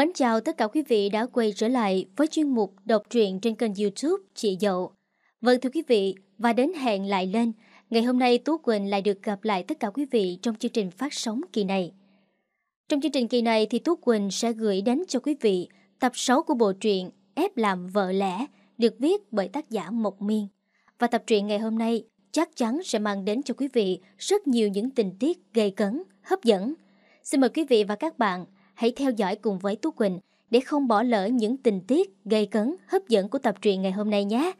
Mến chào tất cả quý vị đã quay trở lại với chuyên mục đọc truyện trên kênh youtube Chị Dậu. Vâng thưa quý vị, và đến hẹn lại lên, ngày hôm nay Tú Quỳnh lại được gặp lại tất cả quý vị trong chương trình phát sóng kỳ này. Trong chương trình kỳ này thì Tú Quỳnh sẽ gửi đến cho quý vị tập 6 của bộ truyện Ép làm vợ lẽ được viết bởi tác giả Mộc Miên. Và tập truyện ngày hôm nay chắc chắn sẽ mang đến cho quý vị rất nhiều những tình tiết gây cấn, hấp dẫn. Xin mời quý vị và các bạn hãy theo dõi cùng với Tú Quỳnh để không bỏ lỡ những tình tiết gây cấn, hấp dẫn của tập truyện ngày hôm nay nhé.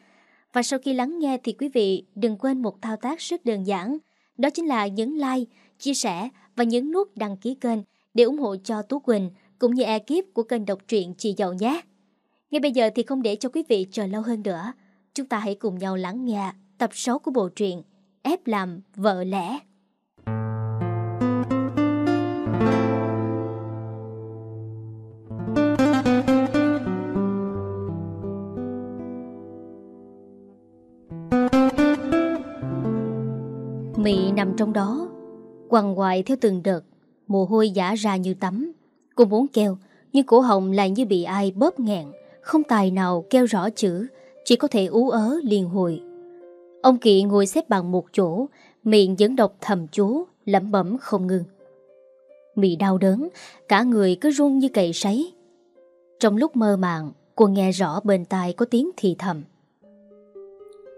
Và sau khi lắng nghe thì quý vị đừng quên một thao tác rất đơn giản, đó chính là nhấn like, chia sẻ và nhấn nút đăng ký kênh để ủng hộ cho Tú Quỳnh cũng như ekip của kênh đọc truyện Chị Dậu nhé. Ngay bây giờ thì không để cho quý vị chờ lâu hơn nữa, chúng ta hãy cùng nhau lắng nghe tập 6 của bộ truyện Ép làm vợ lẽ. Mị nằm trong đó, quằn quại theo từng đợt, mồ hôi giả ra như tắm. Cô muốn kêu, nhưng cổ họng lại như bị ai bóp nghẹn, không tài nào kêu rõ chữ, chỉ có thể ú ớ liền hồi. Ông Kỵ ngồi xếp bằng một chỗ, miệng vẫn đọc thầm chú, lẩm bẩm không ngừng. Mị đau đớn, cả người cứ run như cậy sấy. Trong lúc mơ màng, cô nghe rõ bên tai có tiếng thì thầm.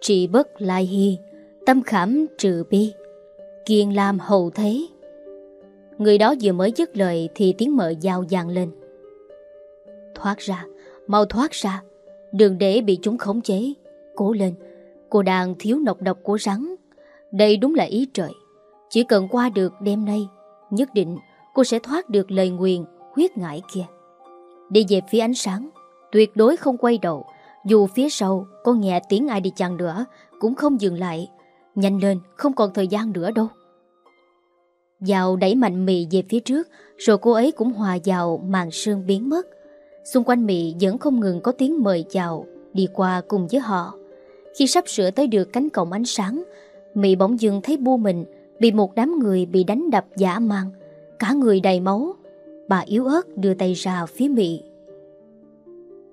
Trị bất lai hy, tâm khảm trừ bi, kiên làm hầu thế. Người đó vừa mới dứt lời thì tiếng mợ dao dàng lên. Thoát ra, mau thoát ra, đừng để bị chúng khống chế. Cố lên, cô đang thiếu nọc độc của rắn. Đây đúng là ý trời. Chỉ cần qua được đêm nay, nhất định cô sẽ thoát được lời nguyền huyết ngải kia. Đi về phía ánh sáng, tuyệt đối không quay đầu. Dù phía sau có nghe tiếng ai đi chăng nữa, cũng không dừng lại. Nhanh lên, không còn thời gian nữa đâu. Dạo đẩy mạnh mị về phía trước, rồi cô ấy cũng hòa vào màn sương biến mất. Xung quanh mị vẫn không ngừng có tiếng mời chào Đi qua cùng với họ Khi sắp sửa tới được cánh cổng ánh sáng Mị bỗng dưng thấy bu mình Bị một đám người bị đánh đập giả mang Cả người đầy máu Bà yếu ớt đưa tay ra phía Mị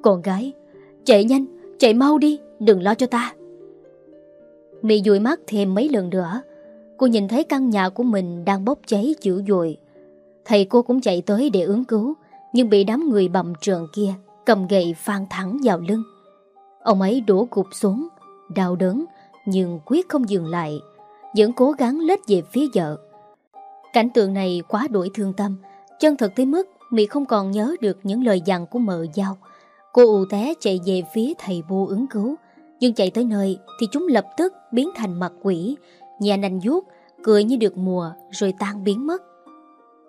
Con gái Chạy nhanh, chạy mau đi Đừng lo cho ta Mị dùi mắt thêm mấy lần nữa Cô nhìn thấy căn nhà của mình đang bốc cháy dữ dội Thầy cô cũng chạy tới để ứng cứu nhưng bị đám người bầm trợn kia cầm gậy phan thẳng vào lưng. Ông ấy đổ gục xuống, đau đớn nhưng quyết không dừng lại, vẫn cố gắng lết về phía vợ. Cảnh tượng này quá đổi thương tâm, chân thật tới mức mị không còn nhớ được những lời dặn của mợ giao. Cô ù té chạy về phía thầy vô ứng cứu, nhưng chạy tới nơi thì chúng lập tức biến thành mặt quỷ, nhà nành vuốt, cười như được mùa rồi tan biến mất.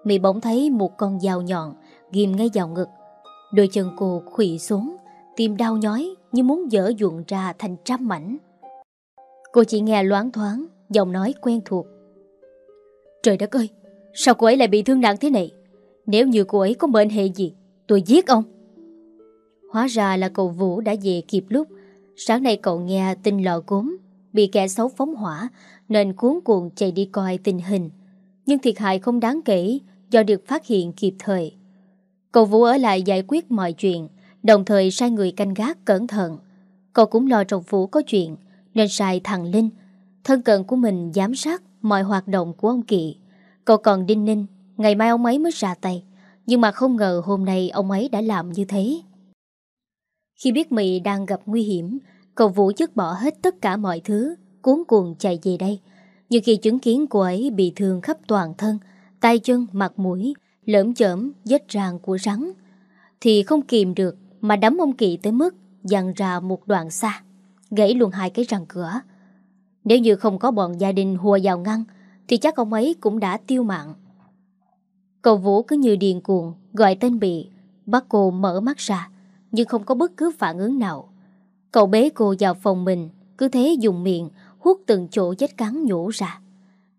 mị bỗng thấy một con dao nhọn ghim ngay vào ngực. Đôi chân cô khủy xuống, tim đau nhói như muốn dở dụng ra thành trăm mảnh. Cô chỉ nghe loáng thoáng, giọng nói quen thuộc. Trời đất ơi, sao cô ấy lại bị thương nặng thế này? Nếu như cô ấy có bệnh hệ gì, tôi giết ông. Hóa ra là cậu Vũ đã về kịp lúc. Sáng nay cậu nghe tin lò gốm bị kẻ xấu phóng hỏa, nên cuốn cuồng chạy đi coi tình hình. Nhưng thiệt hại không đáng kể do được phát hiện kịp thời. Cậu Vũ ở lại giải quyết mọi chuyện, đồng thời sai người canh gác cẩn thận. Cậu cũng lo trọng Vũ có chuyện, nên sai thằng Linh, thân cận của mình giám sát mọi hoạt động của ông Kỵ. Cậu còn đinh ninh, ngày mai ông ấy mới ra tay, nhưng mà không ngờ hôm nay ông ấy đã làm như thế. Khi biết Mị đang gặp nguy hiểm, cậu Vũ dứt bỏ hết tất cả mọi thứ, cuốn cuồng chạy về đây. Nhưng khi chứng kiến cô ấy bị thương khắp toàn thân, tay chân, mặt mũi, lỡm chởm vết ràng của rắn thì không kìm được mà đấm ông Kỵ tới mức dằn ra một đoạn xa, gãy luôn hai cái răng cửa. Nếu như không có bọn gia đình hùa vào ngăn thì chắc ông ấy cũng đã tiêu mạng. Cậu Vũ cứ như điền cuồng gọi tên bị, bắt cô mở mắt ra nhưng không có bất cứ phản ứng nào. Cậu bế cô vào phòng mình, cứ thế dùng miệng hút từng chỗ vết cắn nhổ ra.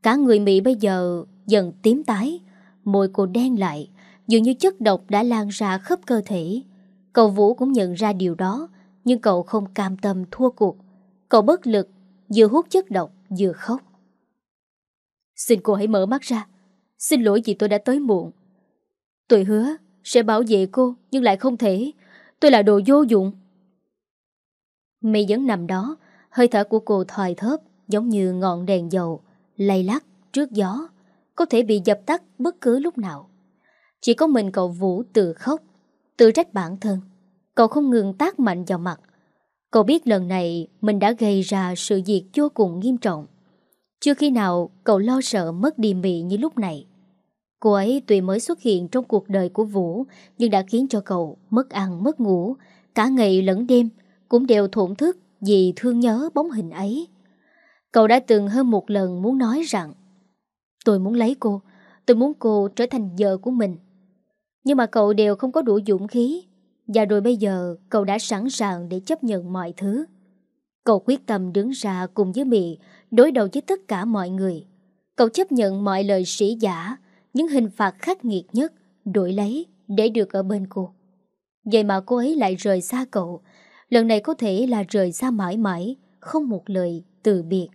Cả người Mỹ bây giờ dần tím tái, Môi cô đen lại Dường như chất độc đã lan ra khắp cơ thể. Cậu Vũ cũng nhận ra điều đó Nhưng cậu không cam tâm thua cuộc. Cậu bất lực Vừa hút chất độc vừa khóc. Xin cô hãy mở mắt ra. Xin lỗi vì tôi đã tới muộn. Tôi hứa Sẽ bảo vệ cô Nhưng lại không thể. Tôi là đồ vô dụng. Mỹ vẫn nằm đó, Hơi thở của cô thòi thớp Giống như ngọn đèn dầu, Lay lắc trước gió, Có thể bị dập tắt bất cứ lúc nào. Chỉ có mình cậu Vũ tự khóc, Tự trách bản thân. Cậu không ngừng tác mạnh vào mặt. Cậu biết lần này mình đã gây ra sự việc vô cùng nghiêm trọng. Chưa khi nào cậu lo sợ mất đi Mị như lúc này. Cô ấy tuy mới xuất hiện trong cuộc đời của Vũ, Nhưng đã khiến cho cậu mất ăn, mất ngủ. Cả ngày lẫn đêm Cũng đều thổn thức vì thương nhớ bóng hình ấy. Cậu đã từng hơn một lần muốn nói rằng, Tôi muốn lấy cô, Tôi muốn cô trở thành vợ của mình. Nhưng mà cậu đều không có đủ dũng khí, Và rồi bây giờ cậu đã sẵn sàng để chấp nhận mọi thứ. Cậu quyết tâm đứng ra cùng với Mỹ Đối đầu với tất cả mọi người. Cậu chấp nhận mọi lời sĩ giả những hình phạt khắc nghiệt nhất, Đổi lấy để được ở bên cô. Vậy mà cô ấy lại rời xa cậu. Lần này có thể là rời xa mãi mãi, Không một lời từ biệt.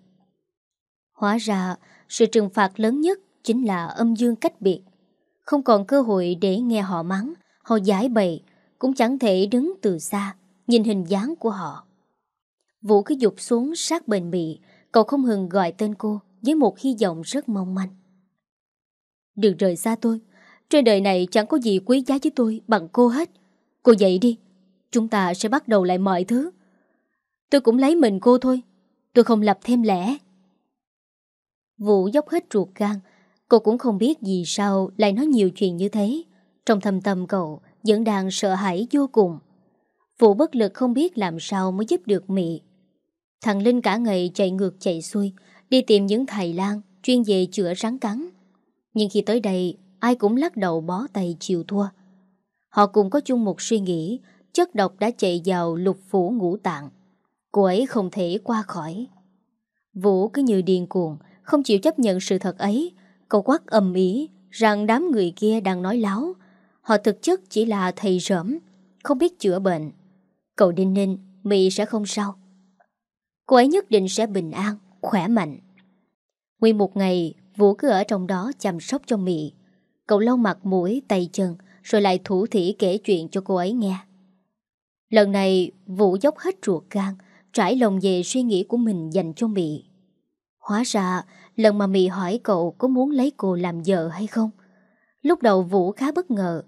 Hóa ra, sự trừng phạt lớn nhất Chính là âm dương cách biệt. Không còn cơ hội để nghe họ mắng, Họ giải bày, Cũng chẳng thể đứng từ xa, Nhìn hình dáng của họ. Vũ cứ dục xuống sát bên bị Cậu không hừng gọi tên cô Với một hy vọng rất mong manh. Đừng rời xa tôi. Trên đời này chẳng có gì quý giá với tôi Bằng cô hết. Cô dậy đi. Chúng ta sẽ bắt đầu lại mọi thứ. Tôi cũng lấy mình cô thôi. Tôi không lập thêm lẽ. Vũ dốc hết ruột gan. Cô cũng không biết vì sao lại nói nhiều chuyện như thế. Trong thầm tâm cậu, Vẫn đang sợ hãi vô cùng. Vũ bất lực không biết làm sao mới giúp được Mị. Thằng Linh cả ngày chạy ngược chạy xuôi, Đi tìm những thầy lang Chuyên về chữa rắn cắn. Nhưng khi tới đây, Ai cũng lắc đầu bó tay chịu thua. Họ cùng có chung một suy nghĩ, Chất độc đã chạy vào lục phủ ngũ tạng. Cô ấy không thể qua khỏi. Vũ cứ như điên cuồng, Không chịu chấp nhận sự thật ấy. Cậu quát ầm ý Rằng đám người kia đang nói láo. Họ thực chất chỉ là thầy rỡm Không biết chữa bệnh. Cậu đinh ninh Mị sẽ không sao. Cô ấy nhất định sẽ bình an, Khỏe mạnh. Nguyên một ngày Vũ cứ ở trong đó chăm sóc cho Mị. Cậu lau mặt mũi, tay chân, Rồi lại thủ thỉ kể chuyện cho cô ấy nghe. Lần này, Vũ dốc hết ruột gan, Trải lòng về suy nghĩ của mình dành cho Mị. Hóa ra, Lần mà Mị hỏi cậu có muốn lấy cô làm vợ hay không? Lúc đầu Vũ khá bất ngờ,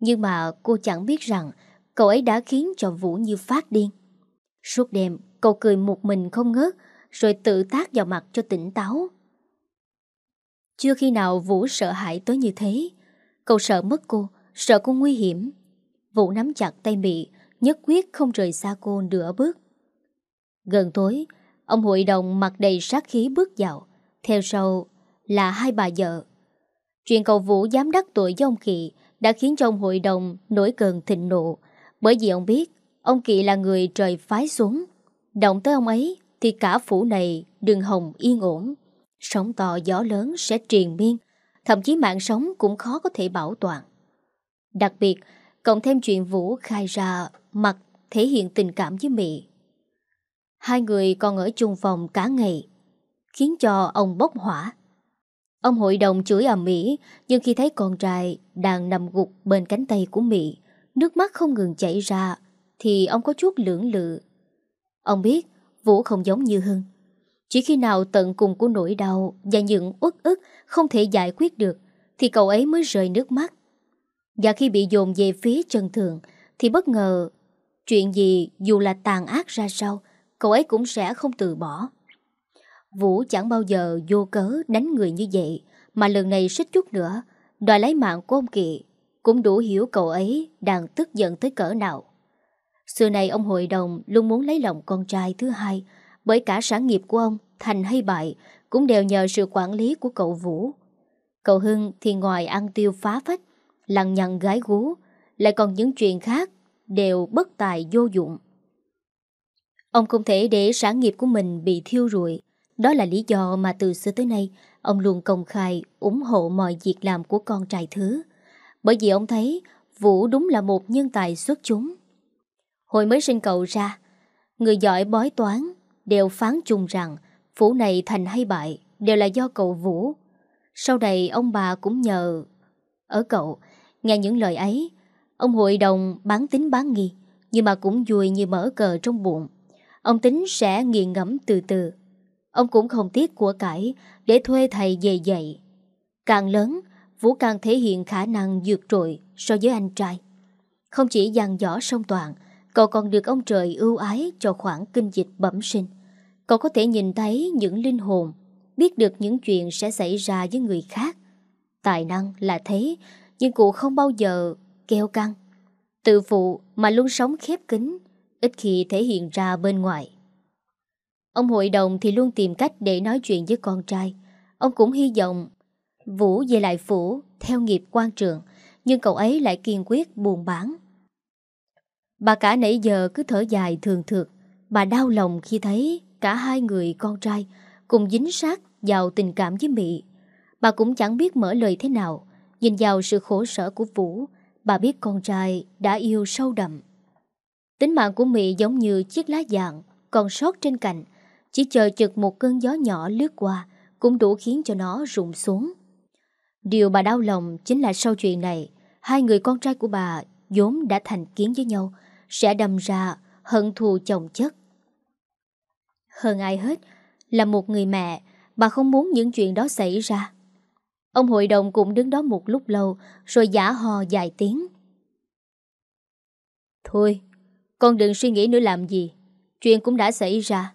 Nhưng mà cô chẳng biết rằng Cậu ấy đã khiến cho Vũ như phát điên. Suốt đêm, cậu cười một mình không ngớt, Rồi tự tác vào mặt cho tỉnh táo. Chưa khi nào Vũ sợ hãi tới như thế. Cậu sợ mất cô, Sợ cô nguy hiểm. Vũ nắm chặt tay Mị, Nhất quyết không rời xa cô nửa bước. Gần tối, Ông hội đồng mặt đầy sát khí bước vào. Theo sau là hai bà vợ. Chuyện cầu Vũ dám đắc tội với ông Kỵ Đã khiến cho ông hội đồng nổi cơn thịnh nộ. Bởi vì ông biết, Ông Kỵ là người trời phái xuống. Động tới ông ấy Thì cả phủ này đừng hồng yên ổn. Sóng to gió lớn sẽ triền miên, Thậm chí mạng sống cũng khó có thể bảo toàn. Đặc biệt, Cộng thêm chuyện Vũ khai ra, Mặt thể hiện tình cảm với Mỹ Hai người còn ở chung phòng cả ngày, Khiến cho ông bốc hỏa. Ông hội đồng chửi ầm Mỹ Nhưng khi thấy con trai Đang nằm gục bên cánh tay của Mỹ Nước mắt không ngừng chảy ra, Thì ông có chút lưỡng lự. Ông biết Vũ không giống như Hưng. Chỉ khi nào tận cùng của nỗi đau Và những uất ức không thể giải quyết được, Thì cậu ấy mới rời nước mắt. Và khi bị dồn về phía Trần Thường Thì bất ngờ, Chuyện gì dù là tàn ác ra sao, Cậu ấy cũng sẽ không từ bỏ. Vũ chẳng bao giờ vô cớ đánh người như vậy, Mà lần này xích chút nữa, Đòi lấy mạng của ông Kỵ Cũng đủ hiểu cậu ấy đang tức giận tới cỡ nào. Xưa này ông hội đồng luôn muốn lấy lòng con trai thứ hai Bởi cả sản nghiệp của ông Thành hay bại Cũng đều nhờ sự quản lý của cậu Vũ. Cậu Hưng thì ngoài ăn tiêu phá phách Lằng nhằng gái gú, Lại còn những chuyện khác Đều bất tài vô dụng. Ông không thể để sản nghiệp của mình bị thiêu rụi. Đó là lý do mà từ xưa tới nay, Ông luôn công khai, ủng hộ mọi việc làm của con trai thứ. Bởi vì ông thấy Vũ đúng là một nhân tài xuất chúng. Hồi mới sinh cậu ra, Người giỏi bói toán Đều phán chung rằng Phủ này thành hay bại Đều là do cậu Vũ Sau này ông bà cũng nhờ Ở cậu Nghe những lời ấy Ông hội đồng bán tính bán nghi, nhưng mà cũng vui như mở cờ trong bụng. Ông tính sẽ nghiền ngẫm từ từ. Ông cũng không tiếc của cải để thuê thầy về dạy. Càng lớn, Vũ càng thể hiện khả năng vượt trội so với anh trai. Không chỉ dàn dõ song toàn, cậu còn được ông trời ưu ái cho khoản kinh dịch bẩm sinh. Cậu có thể nhìn thấy những linh hồn, biết được những chuyện sẽ xảy ra với người khác. Tài năng là thế, nhưng cụ không bao giờ keo căng. Tự phụ mà luôn sống khép kín, ít khi thể hiện ra bên ngoài. Ông hội đồng thì luôn tìm cách để nói chuyện với con trai. Ông cũng hy vọng Vũ về lại phủ theo nghiệp quan trường, nhưng cậu ấy lại kiên quyết buồn bán. Bà cả nãy giờ cứ thở dài thường thượt, bà đau lòng khi thấy cả hai người con trai cùng dính sát vào tình cảm với Mỹ. Bà cũng chẳng biết mở lời thế nào, nhìn vào sự khổ sở của Vũ, bà biết con trai đã yêu sâu đậm. Tính mạng của Mỹ giống như chiếc lá dạng còn sót trên cành, chỉ chờ chực một cơn gió nhỏ lướt qua cũng đủ khiến cho nó rụng xuống. Điều bà đau lòng chính là sau chuyện này, hai người con trai của bà vốn đã thành kiến với nhau, sẽ đâm ra hận thù chồng chất. Hơn ai hết, là một người mẹ, bà không muốn những chuyện đó xảy ra. Ông hội đồng cũng đứng đó một lúc lâu, rồi giả hò dài tiếng. Thôi, con đừng suy nghĩ nữa làm gì. Chuyện cũng đã xảy ra.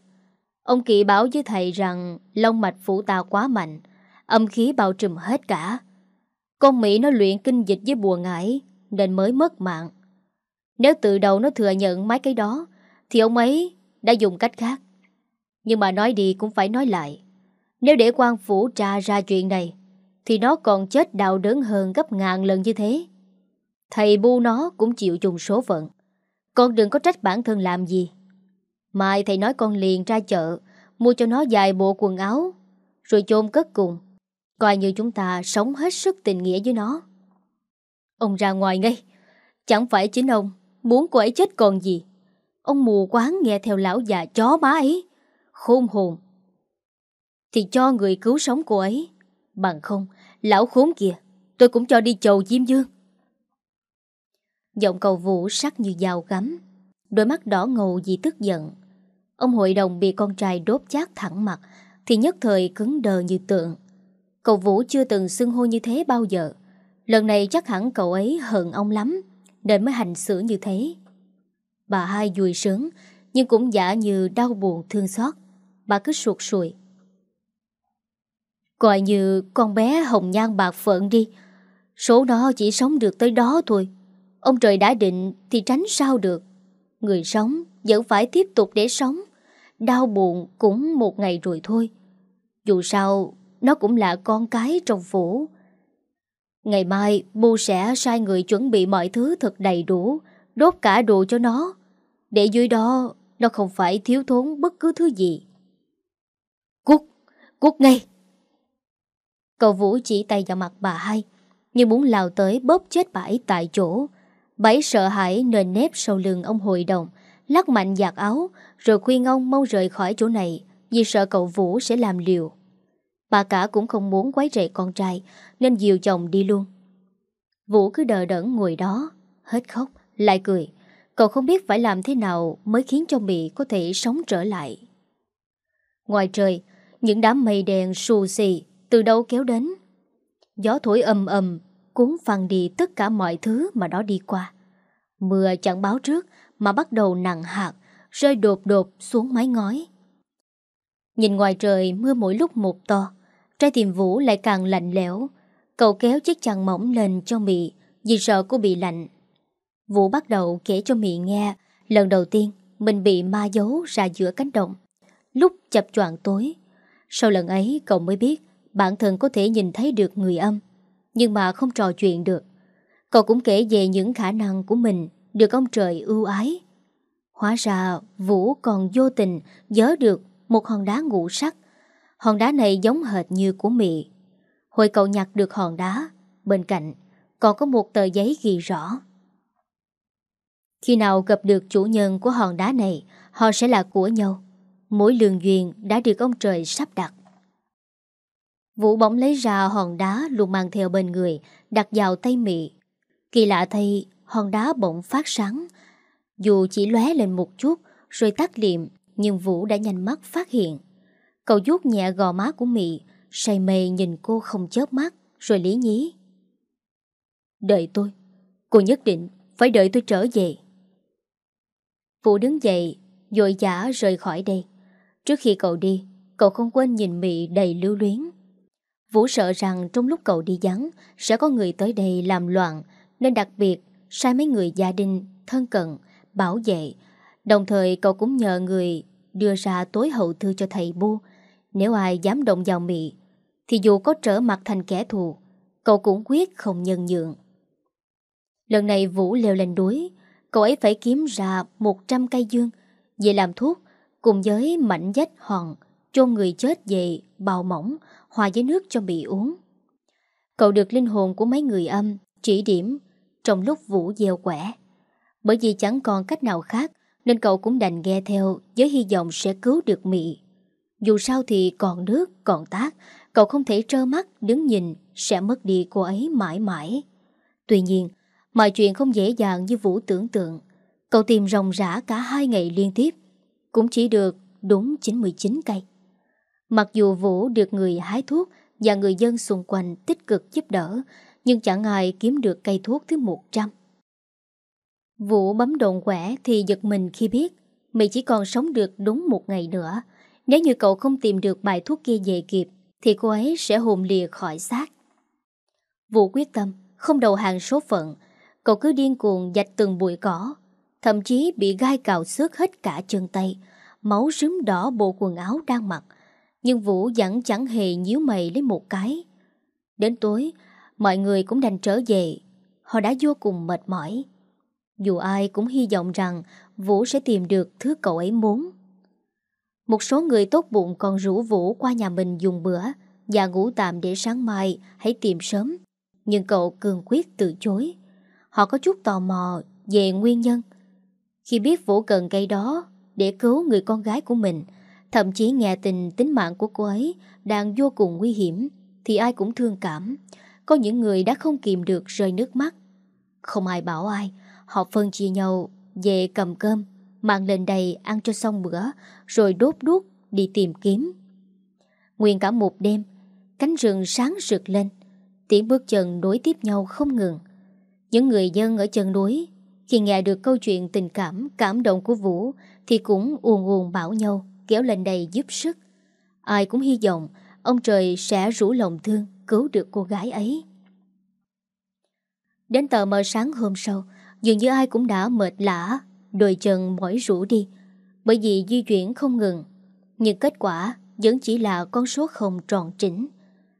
Ông Kỵ báo với thầy rằng long mạch phủ tà quá mạnh, âm khí bao trùm hết cả. Con Mỹ nó luyện kinh dịch với bùa ngải nên mới mất mạng. Nếu từ đầu nó thừa nhận mấy cái đó thì ông ấy đã dùng cách khác. Nhưng mà nói đi cũng phải nói lại. Nếu để quan phủ tra ra chuyện này, thì nó còn chết đau đớn hơn gấp ngàn lần như thế. Thầy bu nó cũng chịu chung số phận. Con đừng có trách bản thân làm gì. Mai thầy nói con liền ra chợ, mua cho nó vài bộ quần áo, rồi chôn cất cùng. Coi như chúng ta sống hết sức tình nghĩa với nó. Ông ra ngoài ngay. Chẳng phải chính ông muốn cô ấy chết còn gì. Ông mù quáng nghe theo lão già chó má ấy. Khôn hồn. Thì cho người cứu sống cô ấy. Bằng không, lão khốn kìa, tôi cũng cho đi chầu Diêm Dương. Giọng cầu vũ sắc như dao gắm. Đôi mắt đỏ ngầu vì tức giận. Ông hội đồng bị con trai đốt chát thẳng mặt thì nhất thời cứng đờ như tượng. Cậu Vũ chưa từng xưng hô như thế bao giờ. Lần này chắc hẳn cậu ấy hận ông lắm, nên mới hành xử như thế. Bà hai vui sướng, nhưng cũng giả như đau buồn thương xót. Bà cứ suột sùi. Coi như con bé hồng nhan bạc phận đi. Số đó chỉ sống được tới đó thôi. Ông trời đã định thì tránh sao được. Người sống vẫn phải tiếp tục để sống. Đau buồn cũng một ngày rồi thôi. Dù sao, nó cũng là con cái trong phủ Ngày mai Bu sẽ sai người chuẩn bị mọi thứ thật đầy đủ, Đốt cả đồ cho nó Để dưới đó, Nó không phải thiếu thốn bất cứ thứ gì Cút ngay. Cậu Vũ chỉ tay vào mặt bà hai Như muốn lao tới bóp chết bà ấy tại chỗ. Bà ấy sợ hãi nền nếp sau lưng ông hội đồng Lắc mạnh giặt áo Rồi khuyên ông mau rời khỏi chỗ này Vì sợ cậu Vũ sẽ làm liều. Bà cả cũng không muốn quấy rầy con trai Nên dìu chồng đi luôn. Vũ cứ đờ đẫn ngồi đó Hết khóc, lại cười. Cậu không biết phải làm thế nào Mới khiến cho Mỹ có thể sống trở lại. Ngoài trời những đám mây đen xù xì Từ đâu kéo đến. Gió thổi ầm ầm, Cuốn phăng đi tất cả mọi thứ mà nó đi qua. Mưa chẳng báo trước Mà bắt đầu nặng hạt, Rơi đột đột xuống mái ngói. Nhìn ngoài trời, mưa mỗi lúc một to, Trái tim Vũ lại càng lạnh lẽo. Cậu kéo chiếc chăn mỏng lên cho Mị, Vì sợ cô bị lạnh. Vũ bắt đầu kể cho Mị nghe, Lần đầu tiên mình bị ma giấu ra giữa cánh đồng. Lúc chập choạng tối sau lần ấy, cậu mới biết Bản thân có thể nhìn thấy được người âm, Nhưng mà không trò chuyện được. Cậu cũng kể về những khả năng của mình Được ông trời ưu ái. Hóa ra Vũ còn vô tình Nhớ được một hòn đá ngũ sắc. Hòn đá này giống hệt như của Mị. Hồi cậu nhặt được hòn đá, Bên cạnh còn có một tờ giấy ghi rõ. Khi nào gặp được chủ nhân của hòn đá này, Họ sẽ là của nhau. Mỗi lường duyên đã được ông trời sắp đặt Vũ bỗng lấy ra hòn đá luôn mang theo bên người Đặt vào tay Mị Kỳ lạ thay hòn đá bỗng phát sáng. Dù chỉ lóe lên một chút rồi tắt liệm, nhưng Vũ đã nhanh mắt phát hiện. Cậu vuốt nhẹ gò má của Mị, say mê nhìn cô không chớp mắt, rồi lý nhí. Đợi tôi, cô nhất định phải đợi tôi trở về. Vũ đứng dậy, dội dã rời khỏi đây. Trước khi cậu đi, cậu không quên nhìn Mị đầy lưu luyến. Vũ sợ rằng trong lúc cậu đi vắng sẽ có người tới đây làm loạn, nên đặc biệt sai mấy người gia đình, thân cận, bảo vệ. Đồng thời cậu cũng nhờ người đưa ra tối hậu thư cho thầy Bu. Nếu ai dám động vào Mị, thì dù có trở mặt thành kẻ thù, cậu cũng quyết không nhân nhượng. Lần này Vũ leo lên đuối, cậu ấy phải kiếm ra 100 cây dương về làm thuốc cùng với mảnh dách hòn chôn người chết về bào mỏng hòa với nước cho bị uống. Cậu được linh hồn của mấy người âm chỉ điểm trong lúc Vũ gieo quẻ. Bởi vì chẳng còn cách nào khác nên cậu cũng đành nghe theo với hy vọng sẽ cứu được Mị. Dù sao thì còn nước, còn tác, cậu không thể trơ mắt đứng nhìn sẽ mất đi cô ấy mãi mãi. Tuy nhiên, mọi chuyện không dễ dàng như Vũ tưởng tượng. Cậu tìm ròng rã cả hai ngày liên tiếp, cũng chỉ được đúng 99 cây. Mặc dù Vũ được người hái thuốc và người dân xung quanh tích cực giúp đỡ, nhưng chẳng ai kiếm được cây thuốc thứ 100. Vũ bấm đồn quẻ thì giật mình khi biết mày chỉ còn sống được đúng một ngày nữa. Nếu như cậu không tìm được bài thuốc kia về kịp thì cô ấy sẽ hồn lìa khỏi xác. Vũ quyết tâm không đầu hàng số phận Cậu cứ điên cuồng dạch từng bụi cỏ Thậm chí bị gai cào xước hết cả chân tay, Máu rướm đỏ bộ quần áo đang mặc. Nhưng Vũ vẫn chẳng hề nhíu mày lấy một cái. Đến tối, Mọi người cũng đành trở về. Họ đã vô cùng mệt mỏi. Dù ai cũng hy vọng rằng Vũ sẽ tìm được thứ cậu ấy muốn. Một số người tốt bụng còn rủ Vũ qua nhà mình dùng bữa Và ngủ tạm để sáng mai hãy tìm sớm. Nhưng cậu cường quyết từ chối. Họ có chút tò mò về nguyên nhân. Khi biết Vũ cần cây đó Để cứu người con gái của mình. Thậm chí nghe tình tính mạng của cô ấy Đang vô cùng nguy hiểm, Thì ai cũng thương cảm. Có những người đã không kìm được rơi nước mắt. Không ai bảo ai, Họ phân chia nhau về cầm cơm, Mang lên đầy ăn cho xong bữa, Rồi đốt đuốc đi tìm kiếm. Nguyên cả một đêm, Cánh rừng sáng rực lên, Tiếng bước chân nối tiếp nhau không ngừng. Những người dân ở chân núi khi nghe được câu chuyện tình cảm Cảm động của Vũ Thì cũng uồn uồn bảo nhau Kéo lên đây giúp sức. Ai cũng hy vọng Ông trời sẽ rủ lòng thương Cứu được cô gái ấy. Đến tờ mờ sáng hôm sau Dường như ai cũng đã mệt lã Đôi chân mỏi rũ đi Bởi vì di chuyển không ngừng. Nhưng kết quả vẫn chỉ là con số không tròn chỉnh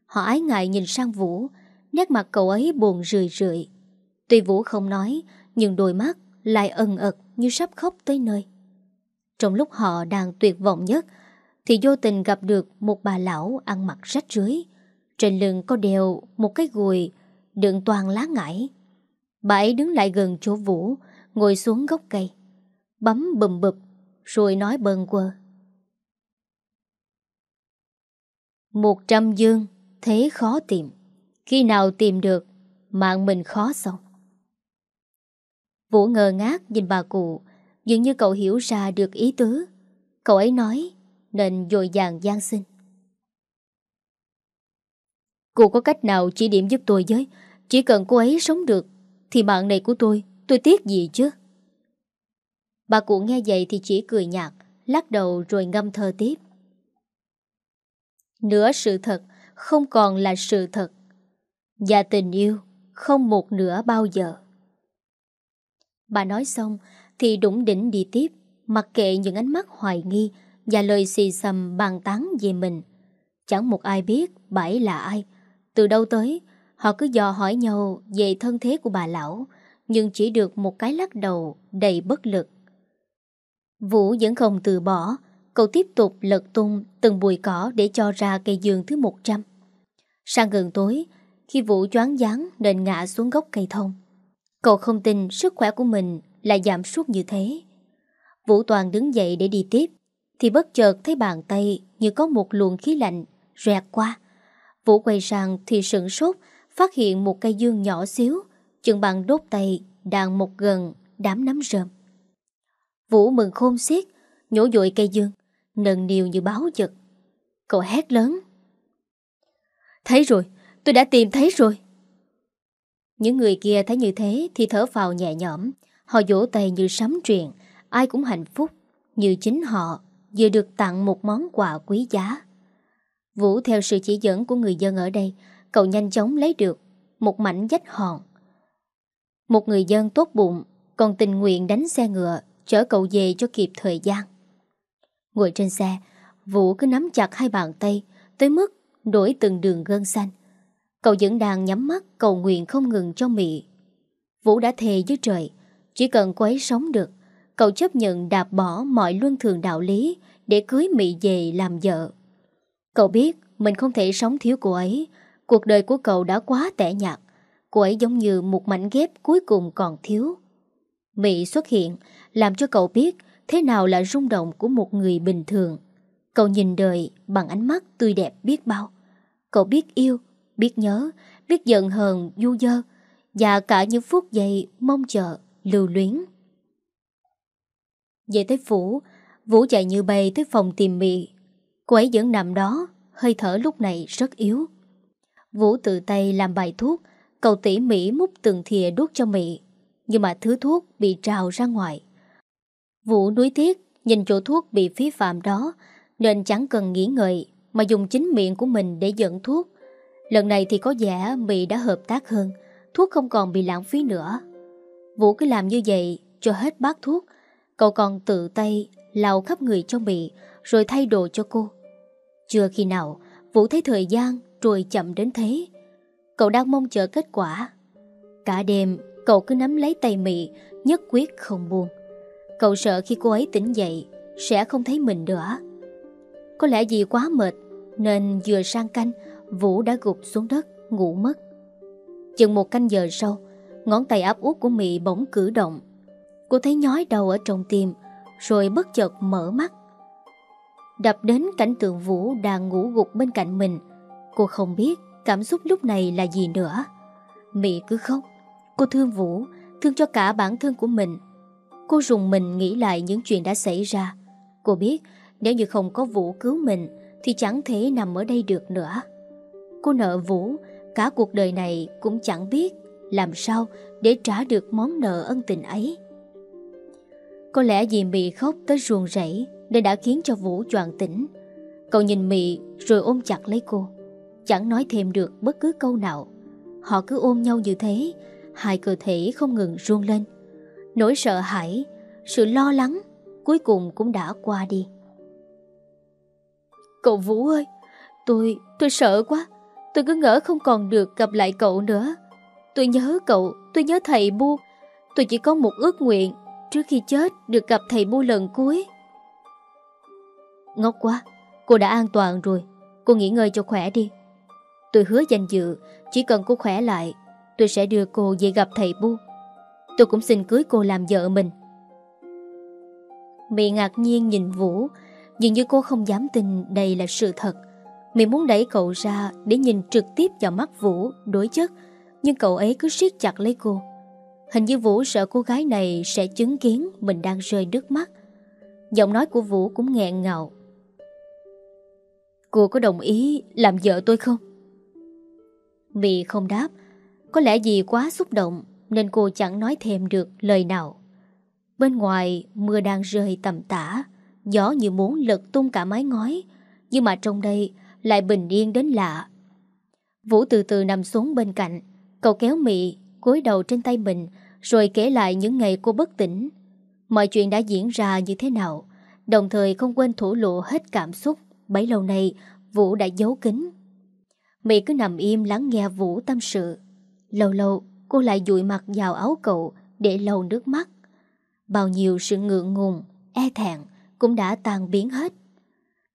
Họ ái ngại nhìn sang Vũ Nét mặt cậu ấy buồn rười rượi. Tuy Vũ không nói, nhưng đôi mắt lại ẩn ật như sắp khóc tới nơi. Trong lúc họ đang tuyệt vọng nhất, thì vô tình gặp được một bà lão ăn mặc rách rưới. Trên lưng có đeo một cái gùi đựng toàn lá ngải. Bà ấy đứng lại gần chỗ Vũ, ngồi xuống gốc cây. Bấm bùm bụp, rồi nói bần quơ. Một trăm dương, thế khó tìm. Khi nào tìm được, mạng mình khó xong. Vũ ngờ ngác nhìn bà cụ, Dường như cậu hiểu ra được ý tứ. Cậu ấy nói, Nên dồi dàng gian xin Cô có cách nào chỉ điểm giúp tôi với? Chỉ cần cô ấy sống được, Thì mạng này của tôi Tôi tiếc gì chứ? Bà cụ nghe vậy thì chỉ cười nhạt, Lắc đầu rồi ngâm thơ tiếp. Nửa sự thật Không còn là sự thật. Và tình yêu Không một nửa bao giờ. Bà nói xong thì đủng đỉnh đi tiếp, mặc kệ những ánh mắt hoài nghi và lời xì xầm bàn tán về mình. Chẳng một ai biết bà ấy là ai. Từ đâu tới, họ cứ dò hỏi nhau về thân thế của bà lão, nhưng chỉ được một cái lắc đầu đầy bất lực. Vũ vẫn không từ bỏ, cậu tiếp tục lật tung từng bụi cỏ để cho ra cây giường thứ 100. Sang gần tối, khi Vũ choáng váng nên ngã xuống gốc cây thông. Cậu không tin sức khỏe của mình là giảm suốt như thế. Vũ Toàn đứng dậy để đi tiếp, thì bất chợt thấy bàn tay như có một luồng khí lạnh rẹt qua. Vũ quay sang thì sửng sốt, phát hiện một cây dương nhỏ xíu, chừng bằng đốt tay đang một gần đám nắm rơm. Vũ mừng khôn xiết, nhổ dội cây dương, nần niều như báo giật. Cậu hét lớn. Thấy rồi, tôi đã tìm thấy rồi. Những người kia thấy như thế thì thở vào nhẹ nhõm, họ vỗ tay như sấm truyền, ai cũng hạnh phúc, như chính họ vừa được tặng một món quà quý giá. Vũ theo sự chỉ dẫn của người dân ở đây, cậu nhanh chóng lấy được một mảnh dách hòn. Một người dân tốt bụng, còn tình nguyện đánh xe ngựa, chở cậu về cho kịp thời gian. Ngồi trên xe, Vũ cứ nắm chặt hai bàn tay, tới mức đổi từng đường gân xanh. Cậu vẫn đang nhắm mắt cầu nguyện không ngừng cho Mị. Vũ đã thề với trời, chỉ cần cô ấy sống được, cậu chấp nhận đạp bỏ mọi luân thường đạo lý để cưới Mị về làm vợ. Cậu biết mình không thể sống thiếu cô ấy, cuộc đời của cậu đã quá tẻ nhạt. Cô ấy giống như một mảnh ghép cuối cùng còn thiếu. Mị xuất hiện, làm cho cậu biết thế nào là rung động của một người bình thường. Cậu nhìn đời bằng ánh mắt tươi đẹp biết bao. Cậu biết yêu, biết nhớ, biết giận hờn, du dơ, và cả những phút giây mong chờ, lưu luyến. Về tới phủ, Vũ chạy như bay tới phòng tìm mị. Cô ấy vẫn nằm đó, hơi thở lúc này rất yếu. Vũ tự tay làm bài thuốc, cậu tỉ mỉ múc từng thìa đút cho mị, nhưng mà thứ thuốc bị trào ra ngoài. Vũ nuối tiếc nhìn chỗ thuốc bị phí phạm đó, nên chẳng cần nghĩ ngợi mà dùng chính miệng của mình để dẫn thuốc. Lần này thì có vẻ Mỹ đã hợp tác hơn, thuốc không còn bị lãng phí nữa. Vũ cứ làm như vậy cho hết bát thuốc, cậu còn tự tay lau khắp người cho Mỹ rồi thay đồ cho cô. Chưa khi nào Vũ thấy thời gian trôi chậm đến thế. Cậu đang mong chờ kết quả. Cả đêm cậu cứ nắm lấy tay Mỹ nhất quyết không buông. Cậu sợ khi cô ấy tỉnh dậy sẽ không thấy mình nữa. Có lẽ vì quá mệt nên vừa sang canh Vũ đã gục xuống đất ngủ mất. Chừng một canh giờ sau ngón tay áp út của Mỹ bỗng cử động. Cô thấy nhói đầu ở trong tim rồi bất chợt mở mắt. Đập đến cảnh tượng Vũ đang ngủ gục bên cạnh mình. Cô không biết cảm xúc lúc này là gì nữa. Mỹ cứ khóc. Cô thương Vũ, thương cho cả bản thân của mình. Cô rùng mình nghĩ lại những chuyện đã xảy ra. Cô biết nếu như không có Vũ cứu mình Thì chẳng thể nằm ở đây được nữa Cô nợ Vũ Cả cuộc đời này cũng chẳng biết Làm sao để trả được món nợ ân tình ấy. Có lẽ vì Mị khóc tới ruồng rẫy Nên đã khiến cho Vũ choàng tỉnh. Cậu nhìn Mị rồi ôm chặt lấy cô Chẳng nói thêm được bất cứ câu nào. Họ cứ ôm nhau như thế Hai cơ thể không ngừng run lên. Nỗi sợ hãi Sự lo lắng Cuối cùng cũng đã qua đi. Cậu Vũ ơi, tôi, tôi sợ quá. Tôi cứ ngỡ không còn được gặp lại cậu nữa. Tôi nhớ cậu, tôi nhớ thầy Bu. Tôi chỉ có một ước nguyện trước khi chết được gặp thầy Bu lần cuối. Ngốc quá, cô đã an toàn rồi. Cô nghỉ ngơi cho khỏe đi. Tôi hứa danh dự, chỉ cần cô khỏe lại, tôi sẽ đưa cô về gặp thầy Bu. Tôi cũng xin cưới cô làm vợ mình. Mị ngạc nhiên nhìn Vũ, Dường như cô không dám tin đây là sự thật mình muốn đẩy cậu ra Để nhìn trực tiếp vào mắt Vũ, Đối chất. Nhưng cậu ấy cứ siết chặt lấy cô. Hình như Vũ sợ cô gái này sẽ chứng kiến Mình đang rơi nước mắt. Giọng nói của Vũ cũng nghẹn ngào. Cô có đồng ý làm vợ tôi không? Mị không đáp. Có lẽ vì quá xúc động Nên cô chẳng nói thêm được lời nào. Bên ngoài, mưa đang rơi tầm tã. Gió như muốn lật tung cả mái ngói. Nhưng mà trong đây lại bình yên đến lạ. Vũ từ từ nằm xuống bên cạnh, Cậu kéo mị cúi đầu trên tay mình, Rồi kể lại những ngày cô bất tỉnh. Mọi chuyện đã diễn ra như thế nào, Đồng thời không quên thổ lộ hết cảm xúc. Bấy lâu nay, Vũ đã giấu kín. Mị cứ nằm im lắng nghe Vũ tâm sự. Lâu lâu, cô lại dụi mặt vào áo cậu Để lau nước mắt. Bao nhiêu sự ngượng ngùng E thẹn cũng đã tan biến hết.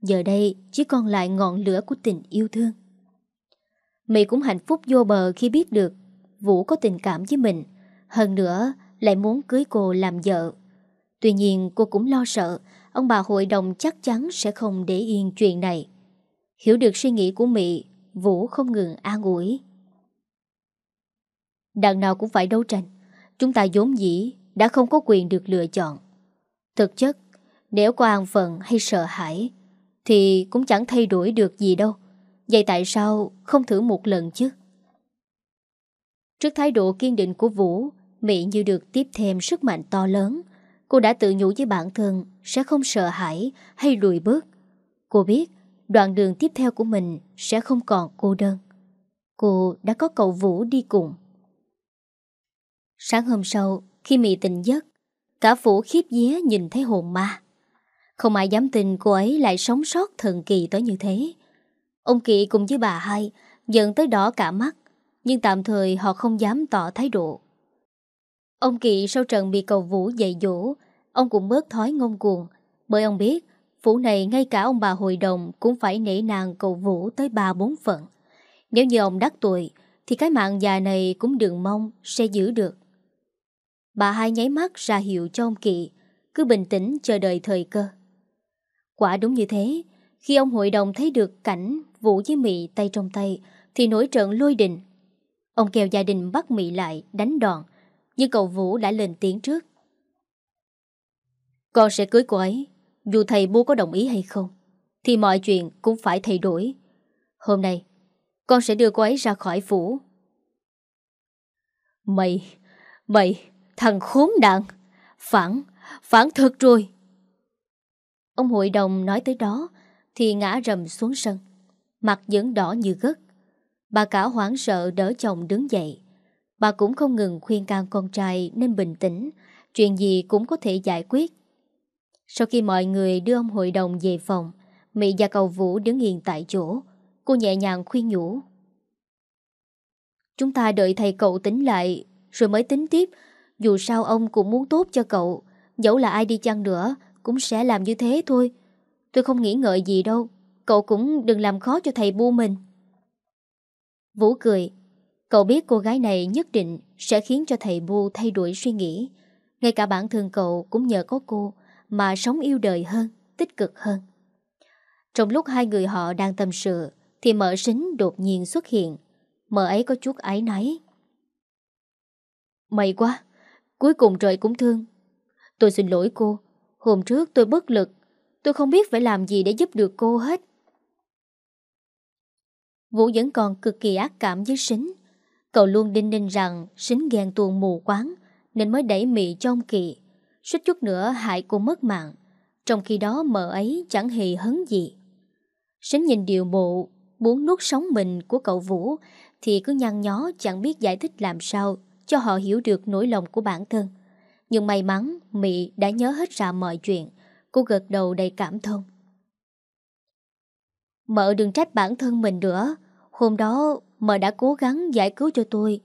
Giờ đây chỉ còn lại ngọn lửa của tình yêu thương. Mỹ cũng hạnh phúc vô bờ khi biết được Vũ có tình cảm với mình, hơn nữa lại muốn cưới cô làm vợ. Tuy nhiên cô cũng lo sợ ông bà hội đồng chắc chắn sẽ không để yên chuyện này. Hiểu được suy nghĩ của Mỹ, Vũ không ngừng an ủi. Đằng nào cũng phải đấu tranh, Chúng ta vốn dĩ đã không có quyền được lựa chọn. Thực chất, nếu có an phận hay sợ hãi, thì cũng chẳng thay đổi được gì đâu. Vậy tại sao không thử một lần chứ? Trước thái độ kiên định của Vũ, Mỹ như được tiếp thêm sức mạnh to lớn. Cô đã tự nhủ với bản thân sẽ không sợ hãi hay lùi bước. Cô biết đoạn đường tiếp theo của mình sẽ không còn cô đơn. Cô đã có cậu Vũ đi cùng. Sáng hôm sau, khi Mỹ tỉnh giấc, cả phủ khiếp día nhìn thấy hồn ma. Không ai dám tin cô ấy lại sống sót thần kỳ tới như thế. Ông Kỵ cùng với bà hai giận tới đỏ cả mắt, nhưng tạm thời họ không dám tỏ thái độ. Ông Kỵ sau trận bị cầu Vũ dạy dỗ, ông cũng bớt thói ngông cuồng, bởi ông biết phủ này ngay cả ông bà hội đồng cũng phải nể nàng cầu Vũ tới ba bốn phận. Nếu như ông đắc tuổi, thì cái mạng già này cũng đừng mong sẽ giữ được. Bà hai nháy mắt ra hiệu cho ông Kỵ, cứ bình tĩnh chờ đợi thời cơ. Quả đúng như thế, khi ông hội đồng thấy được cảnh Vũ với Mị tay trong tay, thì nổi trận lôi đình. Ông kêu gia đình bắt Mị lại, đánh đòn, nhưng cậu Vũ đã lên tiếng trước. Con sẽ cưới cô ấy, dù thầy bố có đồng ý hay không, thì mọi chuyện cũng phải thay đổi. Hôm nay, con sẽ đưa cô ấy ra khỏi phủ. Mày, mày, thằng khốn nạn, phản, phản thật rồi. Ông hội đồng nói tới đó thì ngã rầm xuống sân, mặt vẫn đỏ như gất. Bà cả hoảng sợ đỡ chồng đứng dậy. Bà cũng không ngừng khuyên can con trai nên bình tĩnh, chuyện gì cũng có thể giải quyết. Sau khi mọi người đưa ông hội đồng về phòng, Mỹ và cầu Vũ đứng yên tại chỗ. Cô nhẹ nhàng khuyên nhủ. Chúng ta đợi thầy cậu tính lại rồi mới tính tiếp. Dù sao ông cũng muốn tốt cho cậu. Dẫu là ai đi chăng nữa cũng sẽ làm như thế thôi. Tôi không nghĩ ngợi gì đâu. Cậu cũng đừng làm khó cho thầy bu mình. Vũ cười. Cậu biết cô gái này nhất định sẽ khiến cho thầy bu thay đổi suy nghĩ. Ngay cả bản thân cậu cũng nhờ có cô mà sống yêu đời hơn, tích cực hơn. Trong lúc hai người họ đang tâm sự thì mợ sính đột nhiên xuất hiện. Mợ ấy có chút ái náy. May quá, cuối cùng trời cũng thương. Tôi xin lỗi cô, hôm trước tôi bất lực, tôi không biết phải làm gì để giúp được cô hết. Vũ vẫn còn cực kỳ ác cảm với Sính. Cậu luôn đinh ninh rằng Sính ghen tuồng mù quáng nên mới đẩy mị trong kỳ suýt chút nữa hại cô mất mạng. Trong khi đó mợ ấy chẳng hề hấn gì. Sính nhìn điều bộ, muốn nuốt sống mình của cậu Vũ thì cứ nhăn nhó chẳng biết giải thích làm sao cho họ hiểu được nỗi lòng của bản thân. Nhưng may mắn, Mị đã nhớ hết ra mọi chuyện. Cô gật đầu đầy cảm thông. Mợ đừng trách bản thân mình nữa. Hôm đó, mợ đã cố gắng giải cứu cho tôi.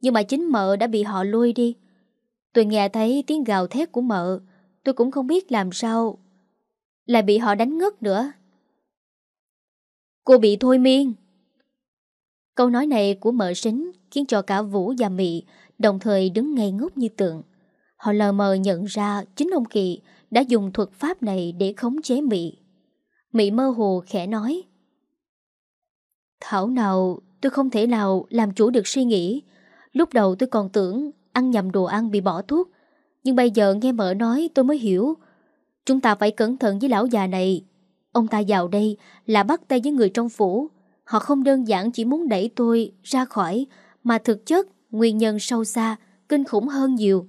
Nhưng mà chính mợ đã bị họ lôi đi. Tôi nghe thấy tiếng gào thét của mợ, Tôi cũng không biết làm sao Lại bị họ đánh ngất nữa Cô bị thôi miên Câu nói này của mợ sính Khiến cho cả Vũ và Mị Đồng thời đứng ngây ngốc như tượng Họ lờ mờ nhận ra Chính ông Kỳ đã dùng thuật pháp này Để khống chế Mị Mị mơ hồ khẽ nói Thảo nào tôi không thể nào làm chủ được suy nghĩ Lúc đầu tôi còn tưởng ăn nhầm đồ ăn bị bỏ thuốc. Nhưng bây giờ nghe mợ nói tôi mới hiểu. Chúng ta phải cẩn thận với lão già này. Ông ta vào đây là bắt tay với người trong phủ. Họ không đơn giản chỉ muốn đẩy tôi ra khỏi, mà thực chất nguyên nhân sâu xa, kinh khủng hơn nhiều.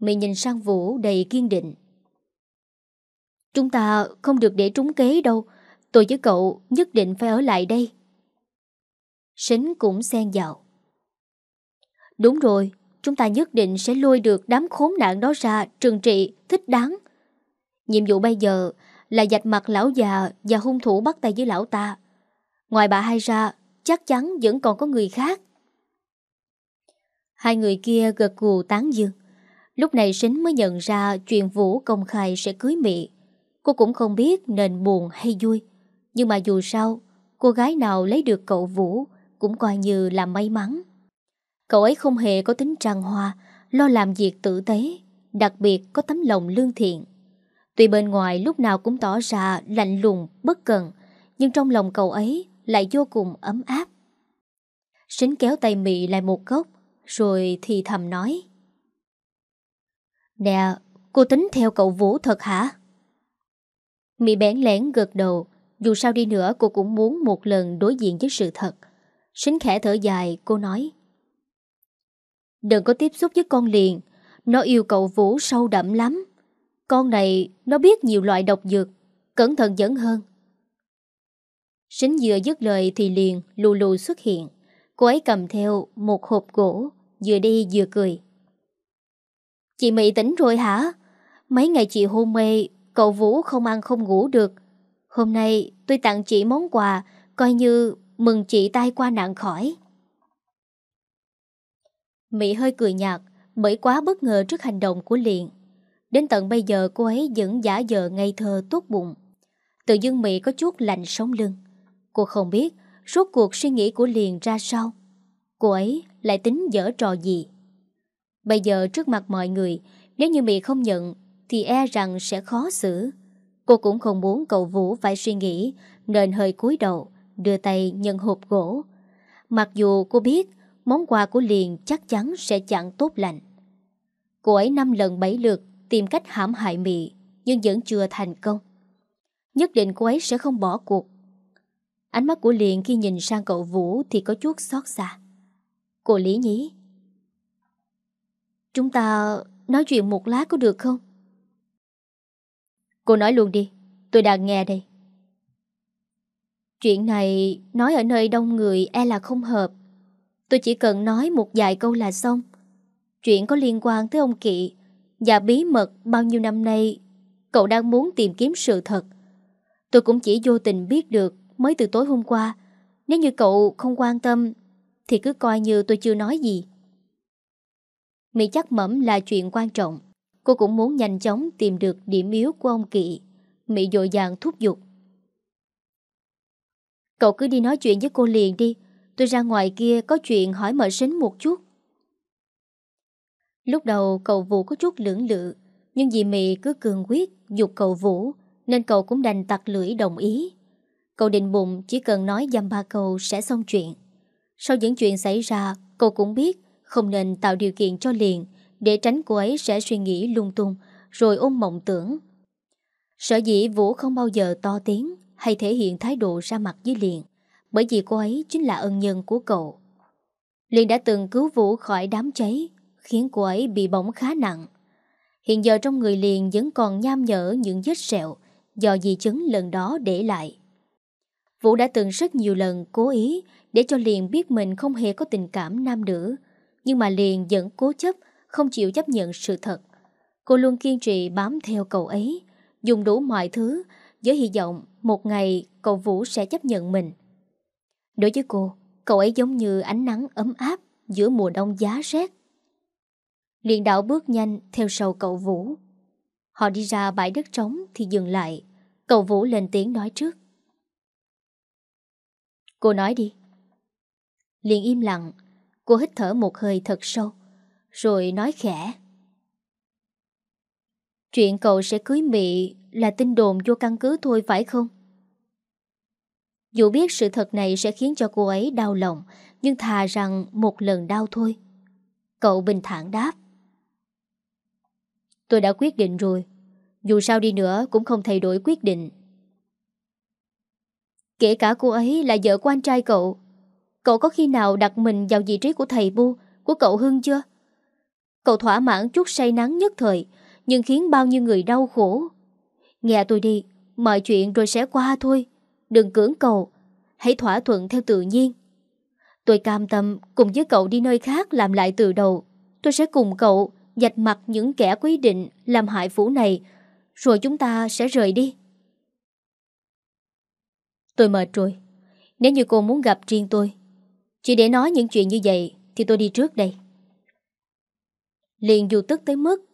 Mị nhìn sang Vũ đầy kiên định. Chúng ta không được để trúng kế đâu. Tôi với cậu nhất định phải ở lại đây. Sính cũng xen vào. Đúng rồi, chúng ta nhất định sẽ lôi được đám khốn nạn đó ra trừng trị, thích đáng. Nhiệm vụ bây giờ là dạch mặt lão già và hung thủ bắt tay với lão ta. Ngoài bà hai ra, chắc chắn vẫn còn có người khác. Hai người kia gật gù tán dương. Lúc này Sính mới nhận ra chuyện Vũ công khai sẽ cưới Mị. Cô cũng không biết nên buồn hay vui. Nhưng mà dù sao, cô gái nào lấy được cậu Vũ cũng coi như là may mắn. Cậu ấy không hề có tính trăng hoa, lo làm việc tử tế, đặc biệt có tấm lòng lương thiện. Tuy bên ngoài lúc nào cũng tỏ ra lạnh lùng, bất cần, nhưng trong lòng cậu ấy lại vô cùng ấm áp. Sính kéo tay Mị lại một góc, Rồi thì thầm nói Nè, Cô tính theo cậu Vũ thật hả? Mỹ bén lén gật đầu. Dù sao đi nữa, cô cũng muốn một lần đối diện với sự thật. Sính khẽ thở dài, cô nói. Đừng có tiếp xúc với con liền. Nó yêu cậu Vũ sâu đậm lắm. Con này, nó biết nhiều loại độc dược. Cẩn thận dẫn hơn. Sính vừa dứt lời thì liền lù lù xuất hiện. Cô ấy cầm theo một hộp gỗ, Vừa đi vừa cười. Chị Mỹ tỉnh rồi hả? Mấy ngày chị hôn mê, Cậu Vũ không ăn không ngủ được. Hôm nay tôi tặng chị món quà, Coi như mừng chị tai qua nạn khỏi. Mỹ hơi cười nhạt, Bởi quá bất ngờ trước hành động của Liện. Đến tận bây giờ cô ấy vẫn giả dờ ngây thơ tốt bụng. Tự dưng Mỹ có chút lạnh sống lưng. Cô không biết Rốt cuộc suy nghĩ của Liền ra sao. Cô ấy lại tính dở trò gì? Bây giờ trước mặt mọi người, Nếu như Mỹ không nhận, Thì e rằng sẽ khó xử. Cô cũng không muốn cậu Vũ phải suy nghĩ, Nên hơi cúi đầu, Đưa tay nhận hộp gỗ. Mặc dù cô biết Món quà của Liền chắc chắn sẽ chẳng tốt lành. Cô ấy năm lần bảy lượt Tìm cách hãm hại Mỹ, Nhưng vẫn chưa thành công. Nhất định cô ấy sẽ không bỏ cuộc. Ánh mắt của Liền khi nhìn sang cậu Vũ Thì có chút xót xa. Cô Lý nhí Chúng ta nói chuyện một lát có được không? Cô nói luôn đi, Tôi đang nghe đây. Chuyện này nói ở nơi đông người e là không hợp. Tôi chỉ cần nói một vài câu là xong. Chuyện có liên quan tới ông Kỵ Và bí mật bao nhiêu năm nay, Cậu đang muốn tìm kiếm sự thật. Tôi cũng chỉ vô tình biết được Mới từ tối hôm qua, Nếu như cậu không quan tâm Thì cứ coi như tôi chưa nói gì. Mỹ chắc mẩm là chuyện quan trọng. Cô cũng muốn nhanh chóng tìm được điểm yếu của ông Kỵ. Mỹ dội dàng thúc giục. Cậu cứ đi nói chuyện với cô liền đi. Tôi ra ngoài kia có chuyện hỏi mở sính một chút. Lúc đầu cậu Vũ có chút lưỡng lự, Nhưng vì Mỹ cứ cường quyết dục cậu Vũ, Nên cậu cũng đành tặc lưỡi đồng ý. Cậu định bụng chỉ cần nói dăm ba câu sẽ xong chuyện. Sau những chuyện xảy ra, Cậu cũng biết không nên tạo điều kiện cho liền, Để tránh cô ấy sẽ suy nghĩ lung tung, Rồi ôm mộng tưởng. Sở dĩ Vũ không bao giờ to tiếng Hay thể hiện thái độ ra mặt với liền, Bởi vì cô ấy chính là ân nhân của cậu. Liền đã từng cứu Vũ khỏi đám cháy, Khiến cô ấy bị bỏng khá nặng. Hiện giờ trong người liền vẫn còn nham nhở những vết sẹo, Do di chứng lần đó để lại. Vũ đã từng rất nhiều lần cố ý Để cho liền biết mình không hề có tình cảm nam nữ nhưng mà liền vẫn cố chấp, Không chịu chấp nhận sự thật. Cô luôn kiên trì bám theo cậu ấy, Dùng đủ mọi thứ, Với hy vọng một ngày cậu Vũ sẽ chấp nhận mình. Đối với cô, Cậu ấy giống như ánh nắng ấm áp Giữa mùa đông giá rét. Liền đạo bước nhanh Theo sau cậu Vũ. Họ đi ra bãi đất trống thì dừng lại. Cậu Vũ lên tiếng nói trước. Cô nói đi. Liền im lặng Cô hít thở một hơi thật sâu, Rồi nói khẽ. Chuyện cậu sẽ cưới Mỹ Là tin đồn vô căn cứ thôi phải không? Dù biết sự thật này sẽ khiến cho cô ấy đau lòng, Nhưng thà rằng một lần đau thôi. Cậu bình thản đáp. Tôi đã quyết định rồi. Dù sao đi nữa cũng không thay đổi quyết định. Kể cả cô ấy là vợ của anh trai cậu Cậu có khi nào đặt mình vào vị trí của thầy Bu, Của cậu Hưng chưa? Cậu thỏa mãn chút say nắng nhất thời, Nhưng khiến bao nhiêu người đau khổ. Nghe tôi đi, Mọi chuyện rồi sẽ qua thôi. Đừng cưỡng cầu, Hãy thỏa thuận theo tự nhiên. Tôi cam tâm cùng với cậu đi nơi khác làm lại từ đầu. Tôi sẽ cùng cậu dạch mặt những kẻ quy định làm hại phủ này, Rồi chúng ta sẽ rời đi. Tôi mệt rồi. Nếu như cô muốn gặp riêng tôi chỉ để nói những chuyện như vậy Thì tôi đi trước đây. Liền dù tức tới mức,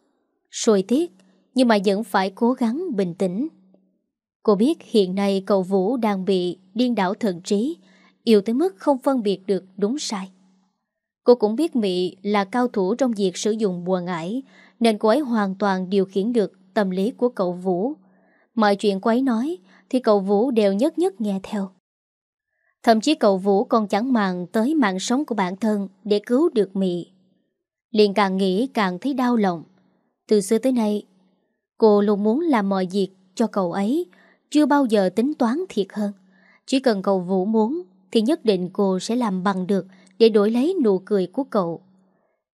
Sôi tiết, Nhưng mà vẫn phải cố gắng bình tĩnh. Cô biết hiện nay cậu Vũ đang bị điên đảo thần trí Yêu tới mức không phân biệt được đúng sai. Cô cũng biết Mị là cao thủ trong việc sử dụng bùa ngải, Nên cô ấy hoàn toàn điều khiển được tâm lý của cậu Vũ. Mọi chuyện cô ấy nói thì cậu Vũ đều nhất nhất nghe theo. Thậm chí cậu Vũ còn chẳng màng tới mạng sống của bản thân để cứu được Mị. Liền càng nghĩ càng thấy đau lòng. Từ xưa tới nay, cô luôn muốn làm mọi việc cho cậu ấy, chưa bao giờ tính toán thiệt hơn. Chỉ cần cậu Vũ muốn, thì nhất định cô sẽ làm bằng được để đổi lấy nụ cười của cậu.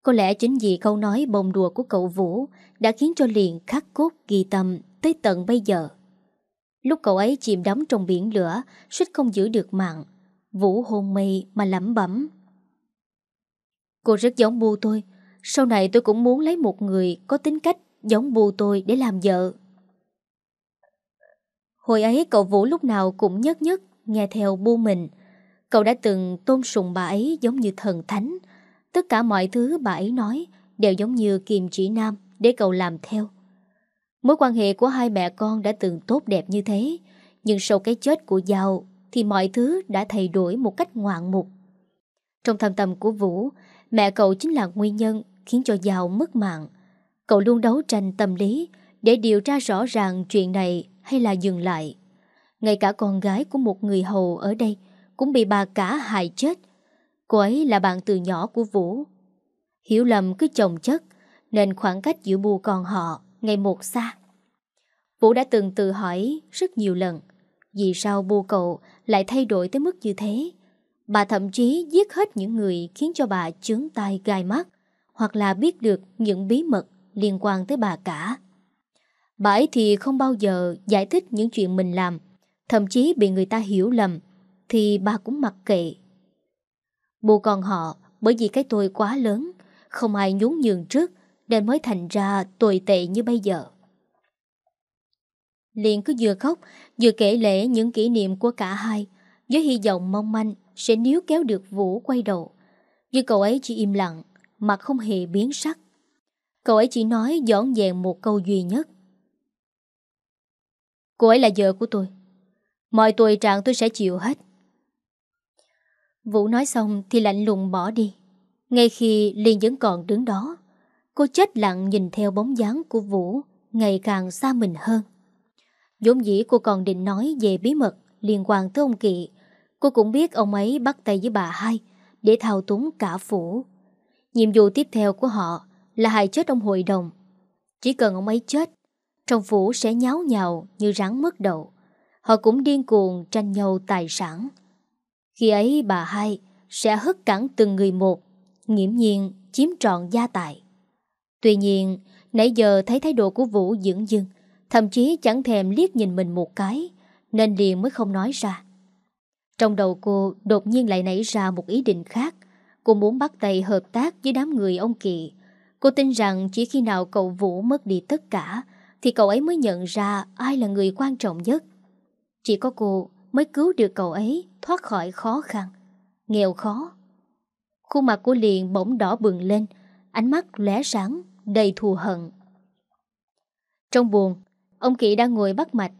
Có lẽ chính vì câu nói bồng đùa của cậu Vũ đã khiến cho liền khắc cốt ghi tâm tới tận bây giờ. Lúc cậu ấy chìm đắm trong biển lửa, suýt không giữ được mạng. Vũ hôn mê mà lẩm bẩm. Cô rất giống bu tôi. Sau này tôi cũng muốn lấy một người có tính cách giống bu tôi để làm vợ. Hồi ấy cậu Vũ lúc nào cũng nhất nhất nghe theo bu mình. Cậu đã từng tôn sùng bà ấy giống như thần thánh. Tất cả mọi thứ bà ấy nói đều giống như kiềm chỉ nam để cậu làm theo. Mối quan hệ của hai mẹ con đã từng tốt đẹp như thế, nhưng sau cái chết của Giao thì mọi thứ đã thay đổi một cách ngoạn mục. Trong thâm tâm của Vũ, mẹ cậu chính là nguyên nhân khiến cho Giao mất mạng. Cậu luôn đấu tranh tâm lý để điều tra rõ ràng chuyện này hay là dừng lại. Ngay cả con gái của một người hầu ở đây cũng bị bà cả hại chết. Cô ấy là bạn từ nhỏ của Vũ. Hiểu lầm cứ chồng chất nên khoảng cách giữa bù con họ ngày một xa. Vũ đã từng tự hỏi rất nhiều lần vì sao bù cậu lại thay đổi tới mức như thế. Bà thậm chí giết hết những người khiến cho bà chướng tai gai mắt hoặc là biết được những bí mật liên quan tới bà cả. Bà ấy thì không bao giờ giải thích những chuyện mình làm, thậm chí bị người ta hiểu lầm, thì bà cũng mặc kệ. Bù con họ bởi vì cái tôi quá lớn, không ai nhún nhường trước nên mới thành ra tồi tệ như bây giờ. Liền cứ vừa khóc, vừa kể lể những kỷ niệm của cả hai, với hy vọng mong manh sẽ níu kéo được Vũ quay đầu. Nhưng cậu ấy chỉ im lặng, mặt không hề biến sắc. Cậu ấy chỉ nói dõn dẹn một câu duy nhất. Cô ấy là vợ của tôi. Mọi tuổi trạng tôi sẽ chịu hết. Vũ nói xong thì lạnh lùng bỏ đi. Ngay khi Liên vẫn còn đứng đó, cô chết lặng nhìn theo bóng dáng của Vũ ngày càng xa mình hơn vốn dĩ cô còn định nói về bí mật liên quan tới ông Kỵ. Cô cũng biết ông ấy bắt tay với bà hai để thao túng cả phủ. Nhiệm vụ tiếp theo của họ là hại chết ông hội đồng. Chỉ cần ông ấy chết, trong phủ sẽ nháo nhào như rắn mất đầu. Họ cũng điên cuồng tranh nhau tài sản. Khi ấy bà hai sẽ hất cẳng từng người một, nghiễm nhiên chiếm trọn gia tài. Tuy nhiên, nãy giờ thấy thái độ của Vũ dưỡng dưng, thậm chí chẳng thèm liếc nhìn mình một cái, nên liền mới không nói ra. Trong đầu cô đột nhiên lại nảy ra một ý định khác. Cô muốn bắt tay hợp tác với đám người ông Kỵ. Cô tin rằng chỉ khi nào cậu Vũ mất đi tất cả, thì cậu ấy mới nhận ra ai là người quan trọng nhất. Chỉ có cô mới cứu được cậu ấy thoát khỏi khó khăn, nghèo khó. Khuôn mặt của liền bỗng đỏ bừng lên, ánh mắt lóe sáng, đầy thù hận. Trong buồn, ông Kỵ đang ngồi bắt mạch,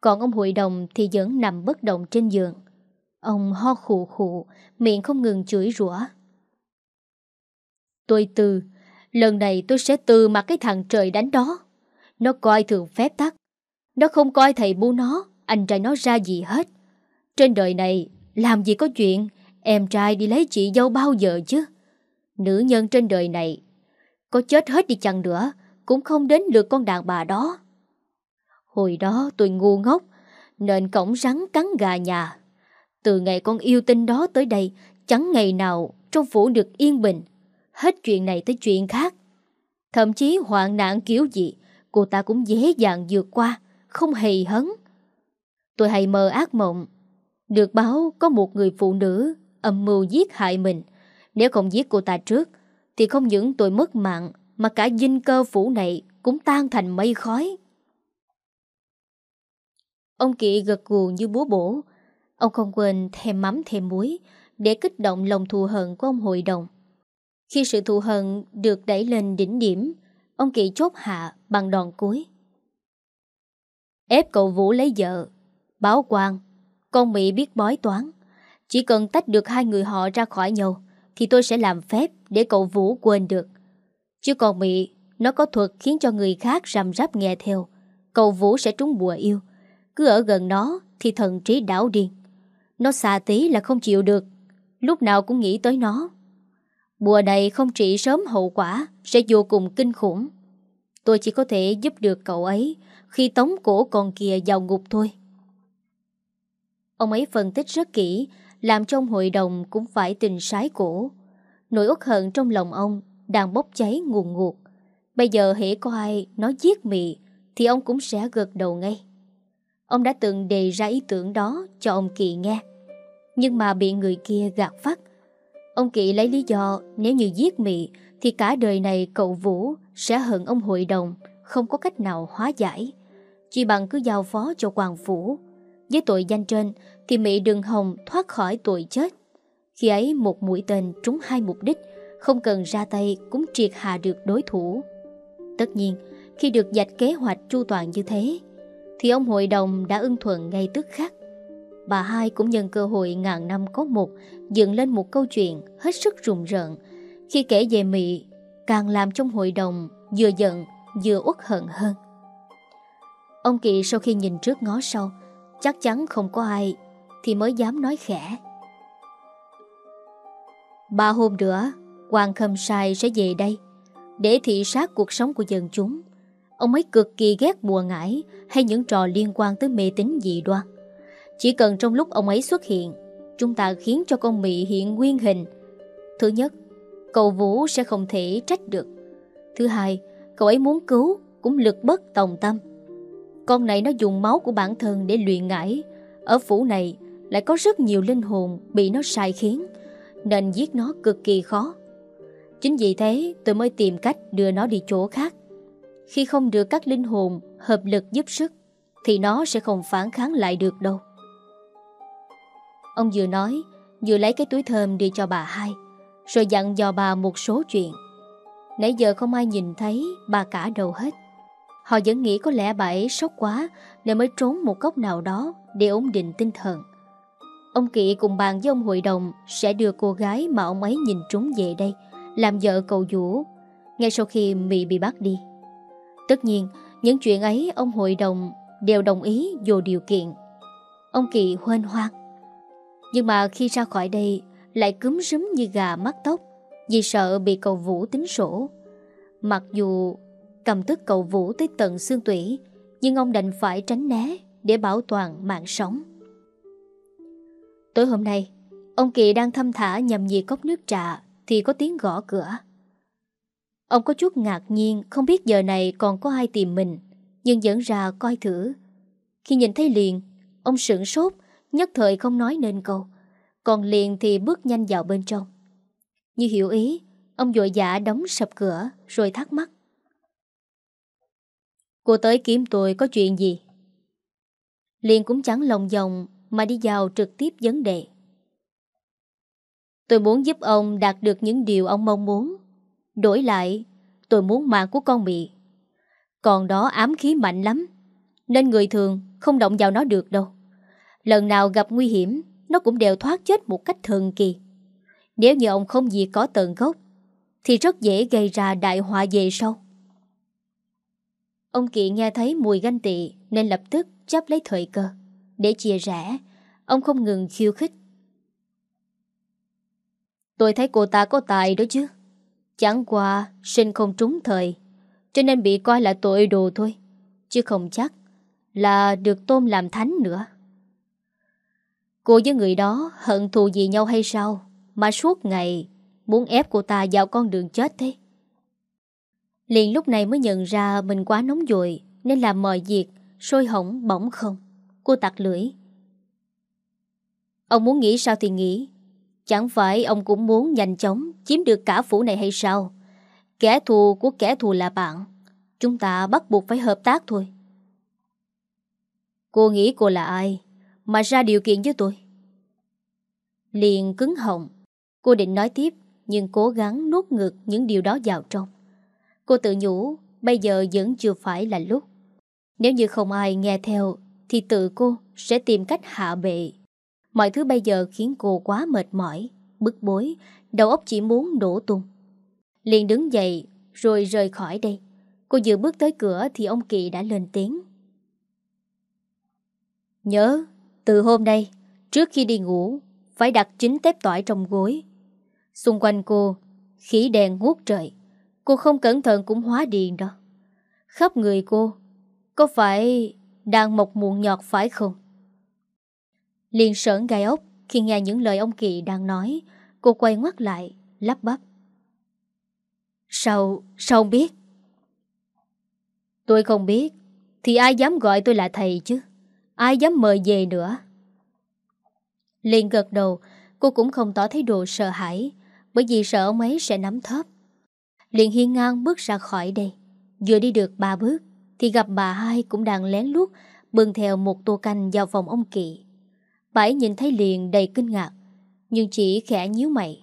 còn ông hội đồng thì vẫn nằm bất động trên giường. Ông ho khụ khụ, miệng không ngừng chửi rủa. Tôi từ, lần này tôi sẽ từ mặt cái thằng trời đánh đó. Nó coi thường phép tắc. Nó không coi thầy bu nó, anh trai nó ra gì hết. Trên đời này, làm gì có chuyện em trai đi lấy chị dâu bao giờ chứ. Nữ nhân trên đời này, có chết hết đi chăng nữa, cũng không đến lượt con đàn bà đó. Hồi đó tôi ngu ngốc, nên cổng rắn cắn gà nhà. Từ ngày con yêu tinh đó tới đây, chẳng ngày nào trong phủ được yên bình. Hết chuyện này tới chuyện khác. Thậm chí hoạn nạn kiểu gì, cô ta cũng dễ dàng vượt qua, không hề hấn. Tôi hay mơ ác mộng. Được báo có một người phụ nữ âm mưu giết hại mình. Nếu không giết cô ta trước, thì không những tôi mất mạng, mà cả dinh cơ phủ này cũng tan thành mây khói. Ông Kỵ gật gù như búa bổ. Ông không quên thêm mắm thêm muối để kích động lòng thù hận của ông hội đồng. Khi sự thù hận được đẩy lên đỉnh điểm, ông Kỵ chốt hạ bằng đòn cuối. Ép cậu Vũ lấy vợ, báo quan, con Mỹ biết bói toán. Chỉ cần tách được hai người họ ra khỏi nhau, thì tôi sẽ làm phép để cậu Vũ quên được. Chứ còn Mỹ, nó có thuật khiến cho người khác rằm rắp nghe theo. Cậu Vũ sẽ trúng bùa yêu. Cứ ở gần nó thì thần trí đảo điên. Nó xa tí là không chịu được. Lúc nào cũng nghĩ tới nó. Bùa này không trị sớm hậu quả Sẽ vô cùng kinh khủng Tôi chỉ có thể giúp được cậu ấy Khi tống cổ con kia vào ngục thôi Ông ấy phân tích rất kỹ, Làm trong hội đồng cũng phải tình sái cổ Nỗi uất hận trong lòng ông Đang bốc cháy nguồn ngụt Bây giờ hễ có ai nói giết mị Thì ông cũng sẽ gật đầu ngay Ông đã từng đề ra ý tưởng đó Cho ông Kỳ nghe Nhưng mà bị người kia gạt phát Ông kỳ lấy lý do nếu như giết Mị thì cả đời này cậu Vũ sẽ hận ông hội đồng, không có cách nào hóa giải. Chỉ bằng cứ giao phó cho Hoàng Phủ. Với tội danh trên thì Mị đừng hồng thoát khỏi tội chết. Khi ấy một mũi tên trúng hai mục đích, không cần ra tay cũng triệt hạ được đối thủ. Tất nhiên, khi được dạch kế hoạch chu toàn như thế, thì ông hội đồng đã ưng thuận ngay tức khắc bà hai cũng nhân cơ hội ngàn năm có một dựng lên một câu chuyện hết sức rùng rợn. Khi kể về Mỹ, càng làm trong hội đồng vừa giận vừa uất hận hơn. Ông Kỳ sau khi nhìn trước ngó sau, chắc chắn không có ai thì mới dám nói khẽ. Ba hôm nữa, Hoàng Khâm Sai sẽ về đây để thị sát cuộc sống của dân chúng. Ông ấy cực kỳ ghét bùa ngải hay những trò liên quan tới mê tín dị đoan. Chỉ cần trong lúc ông ấy xuất hiện, Chúng ta khiến cho con Mị hiện nguyên hình. Thứ nhất, Cậu Vũ sẽ không thể trách được. Thứ hai, Cậu ấy muốn cứu Cũng lực bất tòng tâm. Con này nó dùng máu của bản thân để luyện ngải. Ở phủ này Lại có rất nhiều linh hồn Bị nó sai khiến, Nên giết nó cực kỳ khó. Chính vì thế, tôi mới tìm cách đưa nó đi chỗ khác. Khi không được các linh hồn, hợp lực giúp sức, Thì nó sẽ không phản kháng lại được đâu. Ông vừa nói, Vừa lấy cái túi thơm đi cho bà hai, Rồi dặn dò bà một số chuyện. Nãy giờ không ai nhìn thấy Bà cả đầu hết. Họ vẫn nghĩ có lẽ bà ấy sốc quá Nên mới trốn một góc nào đó Để ổn định tinh thần. Ông Kỵ cùng bàn với ông hội đồng Sẽ đưa cô gái mà ông ấy nhìn trúng về đây, Làm vợ cầu vũ, Ngay sau khi Mỹ bị bắt đi. Tất nhiên, Những chuyện ấy ông hội đồng Đều đồng ý vô điều kiện. Ông Kỵ hoên hoang nhưng mà khi ra khỏi đây, Lại cúm rúm như gà mắc tóc, Vì sợ bị cầu vũ tính sổ. Mặc dù cầm tức cầu vũ tới tận xương tủy, Nhưng ông đành phải tránh né Để bảo toàn mạng sống. Tối hôm nay, Ông Kỳ đang thâm thả nhầm nhì cốc nước trà Thì có tiếng gõ cửa. Ông có chút ngạc nhiên, Không biết giờ này còn có ai tìm mình, Nhưng dẫn ra coi thử. Khi nhìn thấy liền, Ông sửng sốt, Nhất thời không nói nên câu. Còn liền thì bước nhanh vào bên trong. Như hiểu ý, Ông vội vã đóng sập cửa, Rồi thắc mắc. Cô tới kiếm tôi có chuyện gì? Liền cũng chẳng lòng vòng Mà đi vào trực tiếp vấn đề. Tôi muốn giúp ông đạt được những điều ông mong muốn. Đổi lại, Tôi muốn mạng của con bị Còn đó ám khí mạnh lắm, Nên người thường không động vào nó được đâu. Lần nào gặp nguy hiểm, Nó cũng đều thoát chết một cách thần kỳ. Nếu như ông không gì có tận gốc, Thì rất dễ gây ra đại họa về sau. Ông Kỵ nghe thấy mùi ganh tị, Nên lập tức chấp lấy thời cơ, Để chia rẽ. Ông không ngừng khiêu khích. Tôi thấy cô ta có tài đó chứ. Chẳng qua, sinh không trúng thời, Cho nên bị coi là tội đồ thôi, Chứ không chắc Là được tôn làm thánh nữa. Cô với người đó hận thù gì nhau hay sao Mà suốt ngày Muốn ép cô ta vào con đường chết thế? Liền lúc này mới nhận ra Mình quá nóng vội Nên làm mọi việc Sôi hỏng bỏng không. Cô tặc lưỡi. Ông muốn nghĩ sao thì nghĩ Chẳng phải ông cũng muốn nhanh chóng Chiếm được cả phủ này hay sao Kẻ thù của kẻ thù là bạn Chúng ta bắt buộc phải hợp tác thôi Cô nghĩ cô là ai mà ra điều kiện với tôi. Liền cứng họng. Cô định nói tiếp, nhưng cố gắng nuốt ngược những điều đó vào trong. Cô tự nhủ, bây giờ vẫn chưa phải là lúc. Nếu như không ai nghe theo, thì tự cô sẽ tìm cách hạ bệ. Mọi thứ bây giờ khiến cô quá mệt mỏi, bức bối, đầu óc chỉ muốn đổ tung. Liền đứng dậy rồi rời khỏi đây. Cô vừa bước tới cửa thì ông Kỳ đã lên tiếng. Nhớ, từ hôm nay, trước khi đi ngủ, phải đặt chính tép tỏi trong gối. Xung quanh cô khí đèn ngút trời. Cô không cẩn thận cũng hóa điền đó. Khắp người cô, có phải đang mọc muộn nhọt phải không? Liền sởn gai ốc khi nghe những lời ông Kỳ đang nói, cô quay ngoắt lại, lắp bắp. Sao, sao không biết? Tôi không biết, thì ai dám gọi tôi là thầy chứ? Ai dám mời về nữa? Liền gật đầu, cô cũng không tỏ thái độ sợ hãi, bởi vì sợ ông ấy sẽ nắm thóp. Liền hiên ngang bước ra khỏi đây. Vừa đi được ba bước, thì gặp bà hai cũng đang lén lút bưng theo một tô canh vào phòng ông Kỵ phải nhìn thấy liền đầy kinh ngạc, nhưng chỉ khẽ nhíu mày.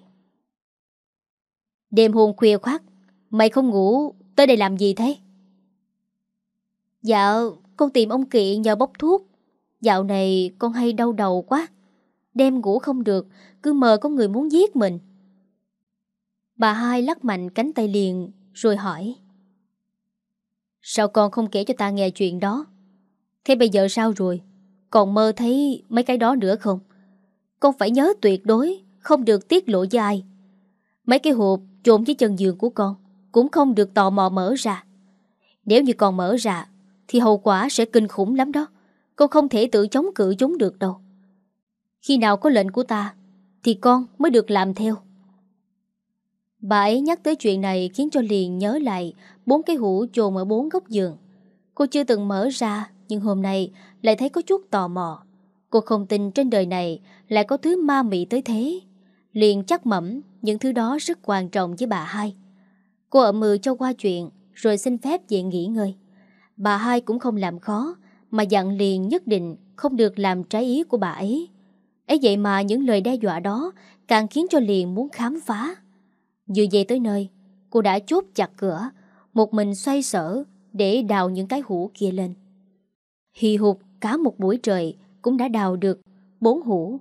Đêm hôm khuya khoát, mày không ngủ, tới đây làm gì thế? Dạ, con tìm ông Kỵ nhờ bốc thuốc. Dạo này con hay đau đầu quá. Đêm ngủ không được, cứ mơ có người muốn giết mình. Bà hai lắc mạnh cánh tay liền rồi hỏi. Sao con không kể cho ta nghe chuyện đó? Thế bây giờ sao rồi? Còn mơ thấy mấy cái đó nữa không? Con phải nhớ tuyệt đối, không được tiết lộ với ai. Mấy cái hộp trộn dưới chân giường của con cũng không được tò mò mở ra. Nếu như còn mở ra, thì hậu quả sẽ kinh khủng lắm đó. Con không thể tự chống cự chúng được đâu. Khi nào có lệnh của ta, thì con mới được làm theo. Bà ấy nhắc tới chuyện này khiến cho liền nhớ lại bốn cái hũ trồn ở bốn góc giường. Cô chưa từng mở ra, nhưng hôm nay lại thấy có chút tò mò. Cô không tin trên đời này lại có thứ ma mị tới thế. Liền chắc mẩm những thứ đó rất quan trọng với bà hai. Cô ở mừ cho qua chuyện rồi xin phép về nghỉ ngơi. Bà hai cũng không làm khó mà dặn liền nhất định không được làm trái ý của bà ấy. ấy vậy mà những lời đe dọa đó càng khiến cho liền muốn khám phá. Vừa về tới nơi, cô đã chốt chặt cửa, một mình xoay sở để đào những cái hũ kia lên. Hì hụt cả một buổi trời cũng đã đào được bốn hũ.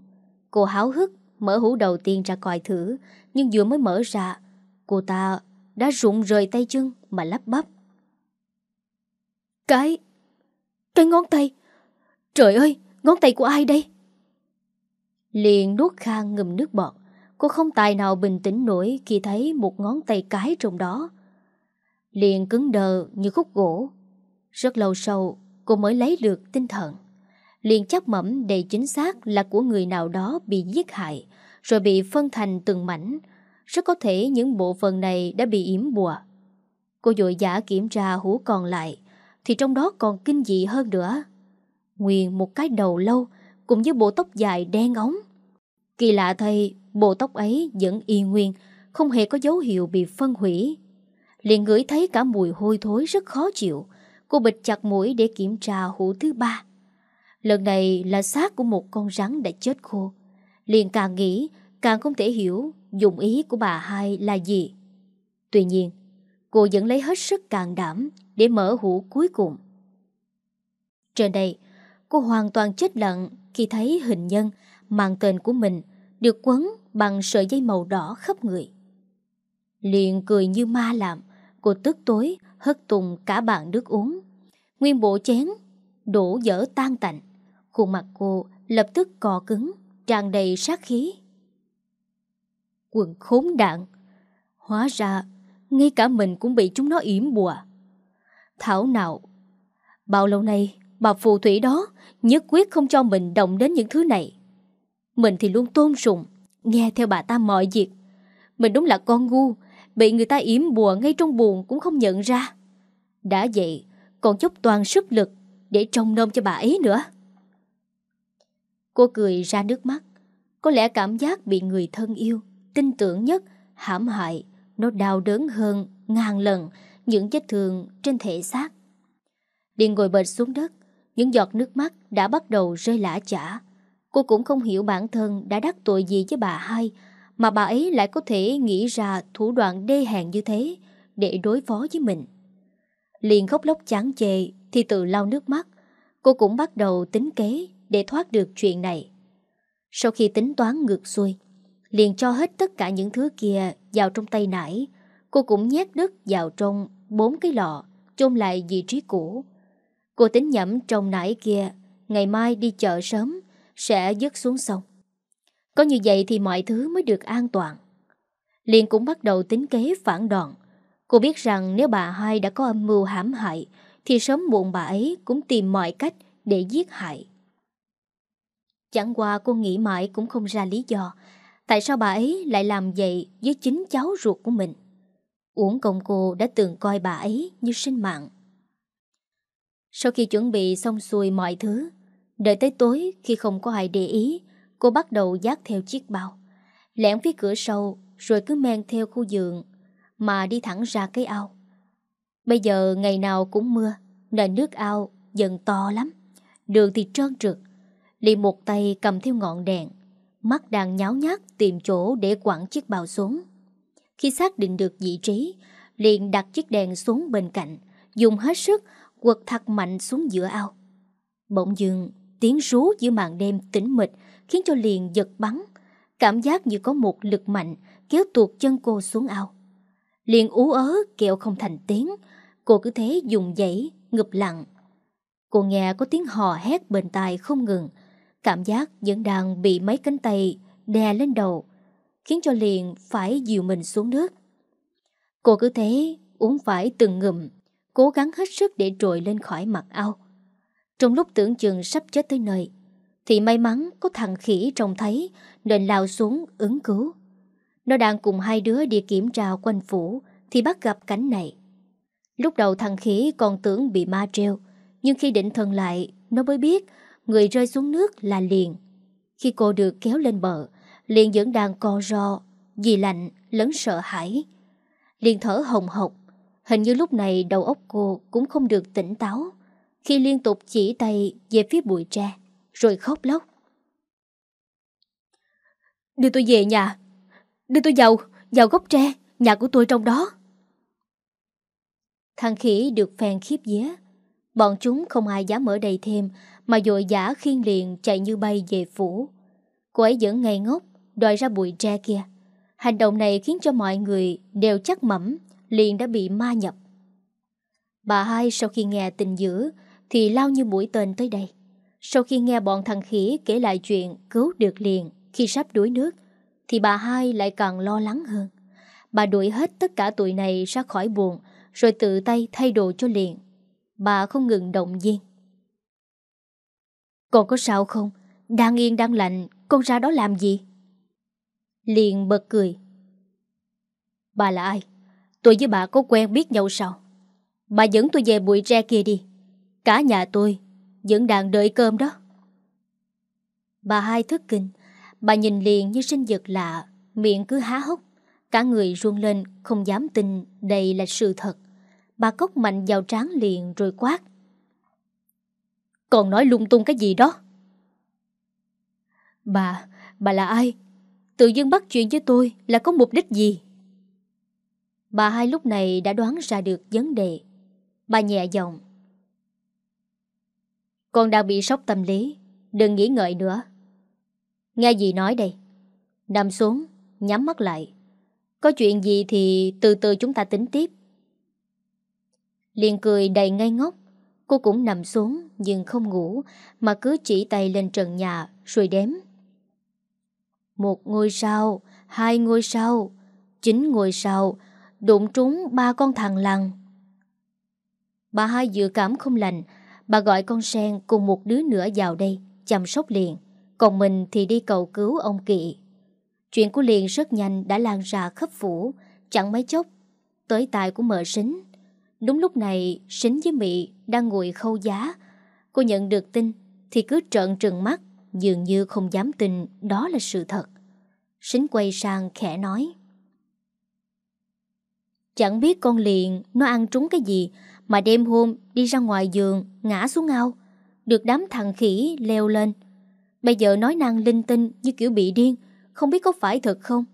Cô háo hức mở hũ đầu tiên ra coi thử, nhưng vừa mới mở ra, cô ta đã rụng rời tay chân mà lắp bắp. Cái... cái ngón tay... Trời ơi, ngón tay của ai đây? Liền nuốt khang ngầm nước bọt. Cô không tài nào bình tĩnh nổi khi thấy một ngón tay cái trong đó. Liền cứng đờ như khúc gỗ. Rất lâu sau, cô mới lấy được tinh thần. Liền chắc mẩm đầy chính xác là của người nào đó bị giết hại, rồi bị phân thành từng mảnh. Rất có thể những bộ phận này đã bị yểm bùa. Cô dội giả kiểm tra hũ còn lại, thì trong đó còn kinh dị hơn nữa. Nguyên một cái đầu lâu, cùng với bộ tóc dài đen ống. Kỳ lạ thay, bộ tóc ấy vẫn y nguyên, không hề có dấu hiệu bị phân hủy. Liền ngửi thấy cả mùi hôi thối rất khó chịu. Cô bịt chặt mũi để kiểm tra hũ thứ ba. Lần này là xác của một con rắn đã chết khô. Liền càng nghĩ, càng không thể hiểu dụng ý của bà hai là gì. Tuy nhiên, cô vẫn lấy hết sức càng đảm để mở hũ cuối cùng. Trên đây, cô hoàn toàn chết lặng khi thấy hình nhân mang tên của mình được quấn bằng sợi dây màu đỏ khắp người. Liền cười như ma làm, cô tức tối hất tung cả bàn nước uống. Nguyên bộ chén, đổ dở tan tạnh. Khuôn mặt cô lập tức cò cứng, tràn đầy sát khí. Quần khốn đạn. Hóa ra, ngay cả mình cũng bị chúng nó yểm bùa. Thảo nào, bao lâu nay bà phù thủy đó nhất quyết không cho mình động đến những thứ này. Mình thì luôn tôn sùng, nghe theo bà ta mọi việc. Mình đúng là con ngu, bị người ta yểm bùa ngay trong buồn cũng không nhận ra. Đã vậy, còn dốc toàn sức lực để trông nom cho bà ấy nữa. Cô cười ra nước mắt. Có lẽ cảm giác bị người thân yêu, tin tưởng nhất, hãm hại, nó đau đớn hơn ngàn lần những vết thương trên thể xác. Điền ngồi bệt xuống đất, những giọt nước mắt đã bắt đầu rơi lã chả. Cô cũng không hiểu bản thân đã đắc tội gì với bà hai mà bà ấy lại có thể nghĩ ra thủ đoạn đê hèn như thế để đối phó với mình. Liền khóc lóc chán chê thì tự lau nước mắt. Cô cũng bắt đầu tính kế để thoát được chuyện này. Sau khi tính toán ngược xuôi, liền cho hết tất cả những thứ kia vào trong tay nải. Cô cũng nhét đất vào trong bốn cái lọ, chôn lại vị trí cũ. Cô tính nhẩm trong nải kia, ngày mai đi chợ sớm, sẽ dứt xuống sông. Có như vậy thì mọi thứ mới được an toàn. liền cũng bắt đầu tính kế phản đòn. Cô biết rằng nếu bà hai đã có âm mưu hãm hại, thì sớm muộn bà ấy cũng tìm mọi cách để giết hại. Chẳng qua cô nghĩ mãi cũng không ra lý do Tại sao bà ấy lại làm vậy với chính cháu ruột của mình Uổng công cô đã từng coi bà ấy như sinh mạng Sau khi chuẩn bị xong xuôi mọi thứ Đợi tới tối khi không có ai để ý Cô bắt đầu dắt theo chiếc bao. Lẻn phía cửa sâu Rồi cứ men theo khu giường, Mà đi thẳng ra cái ao. Bây giờ ngày nào cũng mưa Nên nước ao dần to lắm, Đường thì trơn trượt. Liền một tay cầm theo ngọn đèn, Mắt đang nháo nhác tìm chỗ để quẳng chiếc bào xuống. Khi xác định được vị trí, liền đặt chiếc đèn xuống bên cạnh, Dùng hết sức quật thật mạnh xuống giữa ao. Bỗng dưng tiếng rú giữa màn đêm tĩnh mịch Khiến cho liền giật bắn. Cảm giác như có một lực mạnh Kéo tuột chân cô xuống ao. Liền ú ớ kẹo không thành tiếng. Cô cứ thế dùng dãy ngập lặng. Cô nghe có tiếng hò hét bên tai không ngừng. Cảm giác vẫn đang bị mấy cánh tay đè lên đầu, khiến cho liền phải dìu mình xuống nước. Cô cứ thế uống phải từng ngụm, cố gắng hết sức để trồi lên khỏi mặt ao. Trong lúc tưởng chừng sắp chết tới nơi, thì may mắn có thằng khỉ trông thấy nên lao xuống ứng cứu. Nó đang cùng hai đứa đi kiểm tra quanh phủ thì bắt gặp cảnh này. Lúc đầu thằng khỉ còn tưởng bị ma treo, nhưng khi định thần lại, nó mới biết người rơi xuống nước là liền. Khi cô được kéo lên bờ, liền vẫn đang co ro, vì lạnh lẫn sợ hãi. Liền thở hồng hộc, hình như lúc này đầu óc cô cũng không được tỉnh táo, khi liên tục chỉ tay về phía bụi tre, rồi khóc lóc. Đưa tôi về nhà, đưa tôi vào, vào gốc tre, nhà của tôi trong đó. Thằng khỉ được phèn khiếp vía, bọn chúng không ai dám ở đây thêm mà dội giả khiên liền chạy như bay về phủ. Cô ấy vẫn ngây ngốc, đòi ra bụi tre kia. Hành động này khiến cho mọi người đều chắc mẩm liền đã bị ma nhập. Bà hai sau khi nghe tình dữ thì lao như mũi tên tới đây. Sau khi nghe bọn thằng khỉ kể lại chuyện cứu được liền khi sắp đuối nước thì bà hai lại càng lo lắng hơn. Bà đuổi hết tất cả tụi này ra khỏi buồn rồi tự tay thay đồ cho liền. Bà không ngừng động viên. Con có sao không? Đang yên đang lạnh, con ra đó làm gì? Liền bật cười. Bà là ai? Tôi với bà có quen biết nhau sao? Bà dẫn tôi về bụi tre kia đi. Cả nhà tôi vẫn đang đợi cơm đó. Bà hai thức kinh. Bà nhìn liền như sinh vật lạ, miệng cứ há hốc. Cả người run lên không dám tin đây là sự thật. Bà cốc mạnh vào trán liền rồi quát. Còn nói lung tung cái gì đó Bà, bà là ai? Tự dưng bắt chuyện với tôi là có mục đích gì? Bà hai lúc này đã đoán ra được vấn đề Bà nhẹ giọng con đang bị sốc tâm lý. Đừng nghĩ ngợi nữa. Nghe gì nói đây. Nằm xuống, nhắm mắt lại. Có chuyện gì thì từ từ chúng ta tính tiếp. Liền cười đầy ngây ngốc. Cô cũng nằm xuống nhưng không ngủ mà cứ chỉ tay lên trần nhà rồi đếm. Một ngôi sao, hai ngôi sao, chín ngôi sao, đụng trúng ba con thằng lằn. Bà hai dự cảm không lành, bà gọi con sen cùng một đứa nữa vào đây, chăm sóc liền, còn mình thì đi cầu cứu ông Kỵ. Chuyện của liền rất nhanh đã lan ra khắp phủ, chẳng mấy chốc, tới tài của mợ sính. Đúng lúc này, Sính với Mị đang ngồi khâu giá. Cô nhận được tin thì cứ trợn trừng mắt, dường như không dám tin đó là sự thật. Sính quay sang khẽ nói. Chẳng biết con liền nó ăn trúng cái gì mà đêm hôm đi ra ngoài giường ngã xuống ao. Được đám thằng khỉ leo lên. Bây giờ nói năng linh tinh như kiểu bị điên, không biết có phải thật không?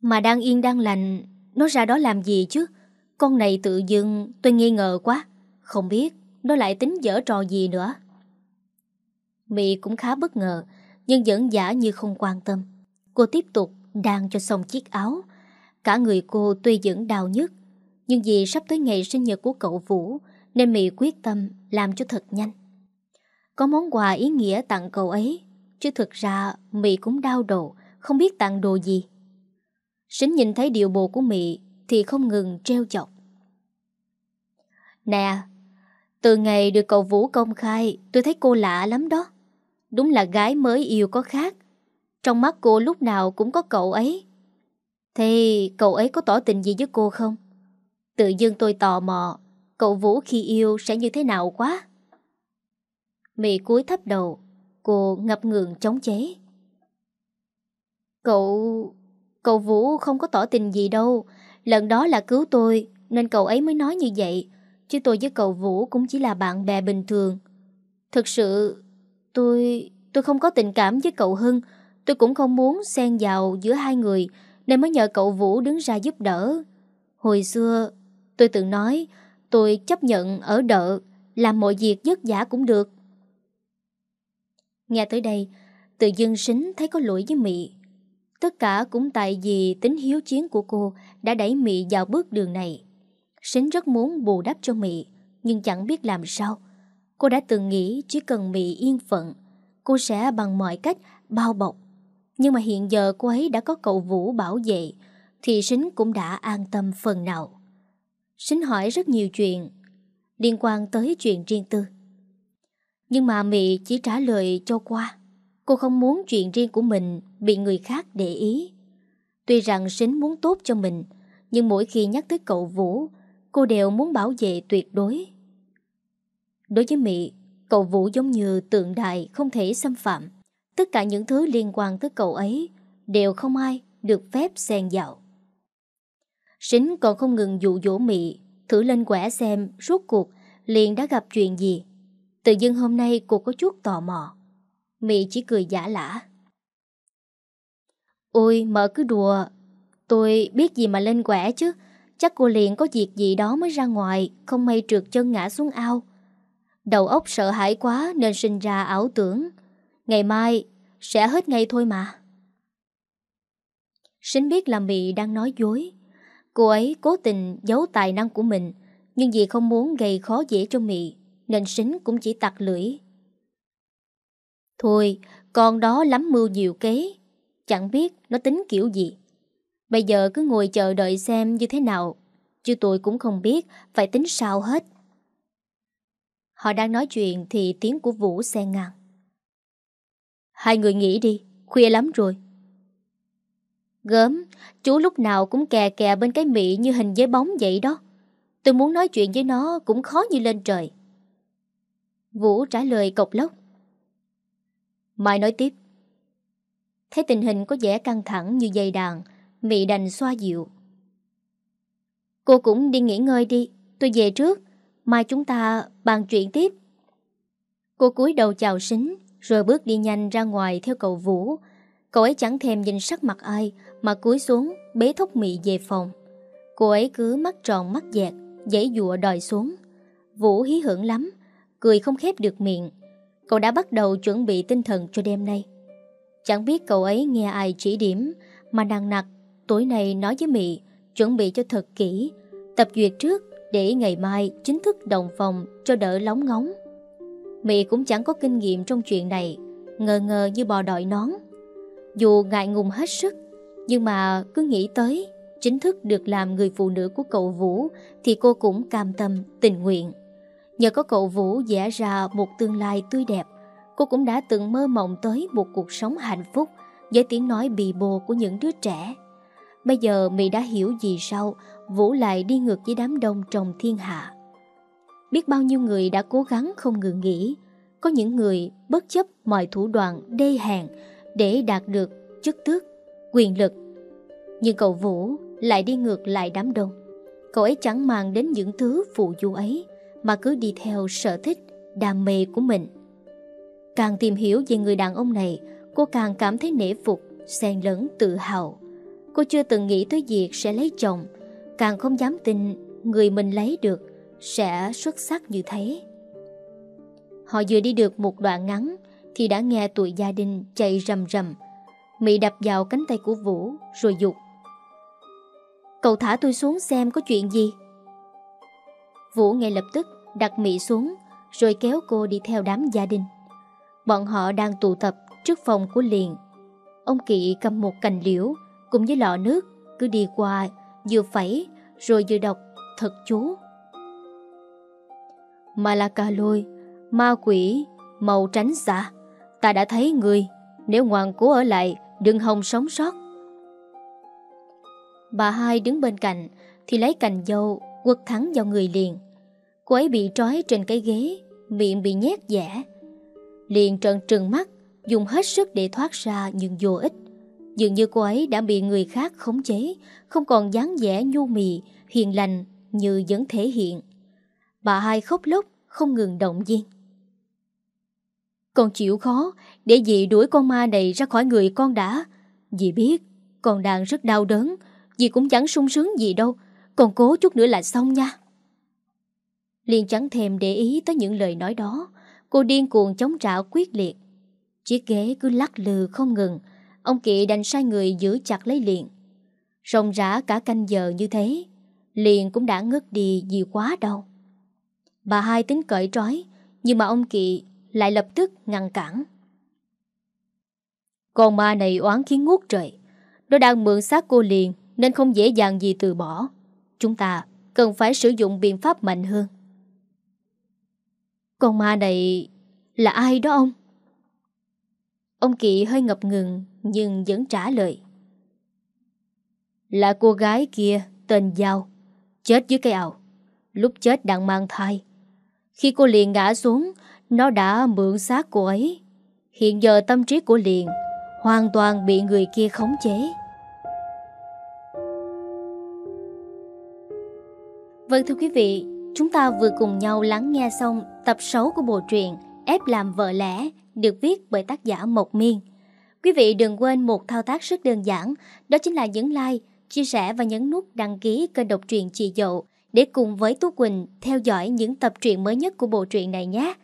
Mà đang yên đang lành, nó ra đó làm gì chứ? Con này tự dưng tôi nghi ngờ quá Không biết nó lại tính dở trò gì nữa Mị cũng khá bất ngờ Nhưng vẫn giả như không quan tâm Cô tiếp tục đang cho xong chiếc áo Cả người cô tuy vẫn đau nhức nhưng vì sắp tới ngày sinh nhật của cậu Vũ, Nên Mị quyết tâm làm cho thật nhanh. Có món quà ý nghĩa tặng cậu ấy, Chứ thực ra Mị cũng đau đầu, Không biết tặng đồ gì. Sính nhìn thấy điều bộ của Mị Thì không ngừng treo chọc. Nè, Từ ngày được cậu Vũ công khai, Tôi thấy cô lạ lắm đó. Đúng là gái mới yêu có khác. Trong mắt cô lúc nào cũng có cậu ấy. Thế cậu ấy có tỏ tình gì với cô không? Tự dưng tôi tò mò, Cậu Vũ khi yêu sẽ như thế nào quá? Mị cúi thấp đầu, Cô ngập ngừng chống chế. Cậu... Cậu Vũ không có tỏ tình gì đâu, Lần đó là cứu tôi, Nên cậu ấy mới nói như vậy, Chứ tôi với cậu Vũ cũng chỉ là bạn bè bình thường. Thực sự, Tôi... tôi không có tình cảm với cậu Hưng, Tôi cũng không muốn xen vào giữa hai người, Nên mới nhờ cậu Vũ đứng ra giúp đỡ. Hồi xưa Tôi từng nói, Tôi chấp nhận ở đợ, Làm mọi việc vất vả cũng được. Nghe tới đây Tự dưng sính thấy có lỗi với Mị. Tất cả cũng tại vì tính hiếu chiến của cô Đã đẩy Mị vào bước đường này. Sính rất muốn bù đắp cho Mị, Nhưng chẳng biết làm sao. Cô đã từng nghĩ chỉ cần Mị yên phận, Cô sẽ bằng mọi cách bao bọc. Nhưng mà hiện giờ cô ấy đã có cậu Vũ bảo vệ, Thì Sính cũng đã an tâm phần nào. Sính hỏi rất nhiều chuyện Liên quan tới chuyện riêng tư. Nhưng mà Mị chỉ trả lời cho qua. Cô không muốn chuyện riêng của mình Bị người khác để ý. Tuy rằng Sính muốn tốt cho mình, Nhưng mỗi khi nhắc tới cậu Vũ, Cô đều muốn bảo vệ tuyệt đối. Đối với Mị, Cậu Vũ giống như tượng đài Không thể xâm phạm. Tất cả những thứ liên quan tới cậu ấy Đều không ai được phép xen vào. Sính còn không ngừng dụ dỗ Mị, Thử lên quẻ xem Rốt cuộc liền đã gặp chuyện gì. Tự dưng hôm nay cô có chút tò mò. Mị chỉ cười giả lả. Ôi, mở cứ đùa. Tôi biết gì mà lên quẻ chứ. Chắc cô liền có việc gì đó mới ra ngoài, Không may trượt chân ngã xuống ao. Đầu óc sợ hãi quá Nên sinh ra ảo tưởng. Ngày mai, sẽ hết ngay thôi mà. Sính biết là Mị đang nói dối. Cô ấy cố tình giấu tài năng của mình, Nhưng vì không muốn gây khó dễ cho Mị, Nên Sính cũng chỉ tặc lưỡi. Thôi, con đó lắm mưu nhiều kế, Chẳng biết nó tính kiểu gì. Bây giờ cứ ngồi chờ đợi xem như thế nào, Chứ tôi cũng không biết Phải tính sao hết. Họ đang nói chuyện Thì tiếng của Vũ xen ngang. Hai người nghỉ đi, Khuya lắm rồi. Gớm. Chú lúc nào cũng kè kè bên cái mị Như hình giấy bóng vậy đó. Tôi muốn nói chuyện với nó Cũng khó như lên trời. Vũ trả lời cộc lốc. Mai nói tiếp. Thấy tình hình có vẻ căng thẳng như dây đàn, Mị đành xoa dịu. Cô cũng đi nghỉ ngơi đi, Tôi về trước. Mai chúng ta bàn chuyện tiếp. Cô cúi đầu chào xính, Rồi bước đi nhanh ra ngoài theo cậu Vũ. Cậu ấy chẳng thèm nhìn sắc mặt ai mà cúi xuống bế thúc mị về phòng. Cô ấy cứ mắt tròn mắt dẹt dãy dụa đòi xuống. Vũ hí hưởng lắm, Cười không khép được miệng. Cậu đã bắt đầu chuẩn bị tinh thần cho đêm nay. Chẳng biết cậu ấy nghe ai chỉ điểm, Mà nặng nặc, Tối nay nói với Mị, Chuẩn bị cho thật kỹ, Tập duyệt trước để ngày mai chính thức đồng phòng cho đỡ lóng ngóng. Mị cũng chẳng có kinh nghiệm trong chuyện này, Ngờ ngờ như bò đội nón. Dù ngại ngùng hết sức nhưng mà cứ nghĩ tới Chính thức được làm người phụ nữ của cậu Vũ Thì cô cũng cam tâm, tình nguyện. Nhờ có cậu Vũ vẽ ra một tương lai tươi đẹp Cô cũng đã từng mơ mộng tới một cuộc sống hạnh phúc Với tiếng nói bì bồ của những đứa trẻ. Bây giờ Mỹ đã hiểu gì sao Vũ lại đi ngược với đám đông trong thiên hạ. Biết bao nhiêu người đã cố gắng không ngừng nghỉ Có những người bất chấp mọi thủ đoạn đê hèn Để đạt được chức tước, quyền lực. Nhưng cậu Vũ lại đi ngược lại đám đông. Cậu ấy chẳng màng đến những thứ phụ du ấy Mà cứ đi theo sở thích, đam mê của mình. Càng tìm hiểu về người đàn ông này Cô càng cảm thấy nể phục, xen lẫn tự hào. Cô chưa từng nghĩ tới việc sẽ lấy chồng Càng không dám tin người mình lấy được Sẽ xuất sắc như thế. Họ vừa đi được một đoạn ngắn Thì đã nghe tụi gia đình chạy rầm rầm mị đập vào cánh tay của Vũ, Rồi dục. Cậu thả tôi xuống xem có chuyện gì. Vũ ngay lập tức đặt mị xuống, Rồi kéo cô đi theo đám gia đình. Bọn họ đang tụ tập trước phòng của liền. Ông Kỵ cầm một cành liễu cùng với lọ nước, cứ đi qua, Vừa phẩy, Rồi vừa đọc, thật chú. Malaka lôi Ma quỷ, Màu tránh xạ Ta đã thấy người. Nếu ngoan cố ở lại Đừng hòng sống sót. Bà hai đứng bên cạnh Thì lấy cành dâu quật thẳng vào người liền. Cô ấy bị trói trên cái ghế, Miệng bị nhét dẻ. Liền trợn trừng mắt, Dùng hết sức để thoát ra nhưng vô ích. Dường như cô ấy đã bị người khác khống chế, Không còn dáng vẻ nhu mì, Hiền lành như vẫn thể hiện. Bà hai khóc lóc, Không ngừng động viên. Con chịu khó, Để dì đuổi con ma này ra khỏi người con đã. Dì biết, Con đang rất đau đớn, Dì cũng chẳng sung sướng gì đâu. Còn cố chút nữa là xong nha. Liền chẳng thèm để ý tới những lời nói đó. Cô điên cuồng chống trả quyết liệt. Chiếc ghế cứ lắc lư không ngừng. Ông Kỵ đành sai người giữ chặt lấy liền Rồng rã cả canh giờ như thế Liền cũng đã ngất đi gì quá đâu Bà hai tính cởi trói, Nhưng mà ông Kỵ lại lập tức ngăn cản Con ma này oán khiến ngút trời Nó đang mượn xác cô liền Nên không dễ dàng gì từ bỏ Chúng ta cần phải sử dụng biện pháp mạnh hơn Con ma này là ai đó ông? Ông Kỵ hơi ngập ngừng nhưng vẫn trả lời. Là cô gái kia tên Giao, chết dưới cây ảo. Lúc chết đang mang thai. Khi cô liền ngã xuống, nó đã mượn xác cô ấy. Hiện giờ tâm trí của liền hoàn toàn bị người kia khống chế. Vâng thưa quý vị, chúng ta vừa cùng nhau lắng nghe xong tập 6 của bộ truyện Ép làm vợ lẽ được viết bởi tác giả Mộc Miên. Quý vị đừng quên một thao tác rất đơn giản, đó chính là nhấn like, chia sẻ và nhấn nút đăng ký kênh độc truyện Chị Dậu để cùng với Tú Quỳnh theo dõi những tập truyện mới nhất của bộ truyện này nhé.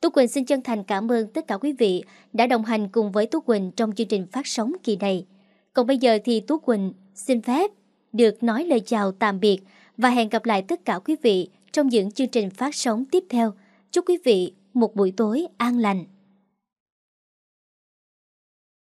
Tú Quỳnh xin chân thành cảm ơn tất cả quý vị đã đồng hành cùng với Tú Quỳnh trong chương trình phát sóng kỳ này. Còn bây giờ thì Tú Quỳnh xin phép được nói lời chào tạm biệt và hẹn gặp lại tất cả quý vị trong những chương trình phát sóng tiếp theo. Chúc quý vị một buổi tối an lành.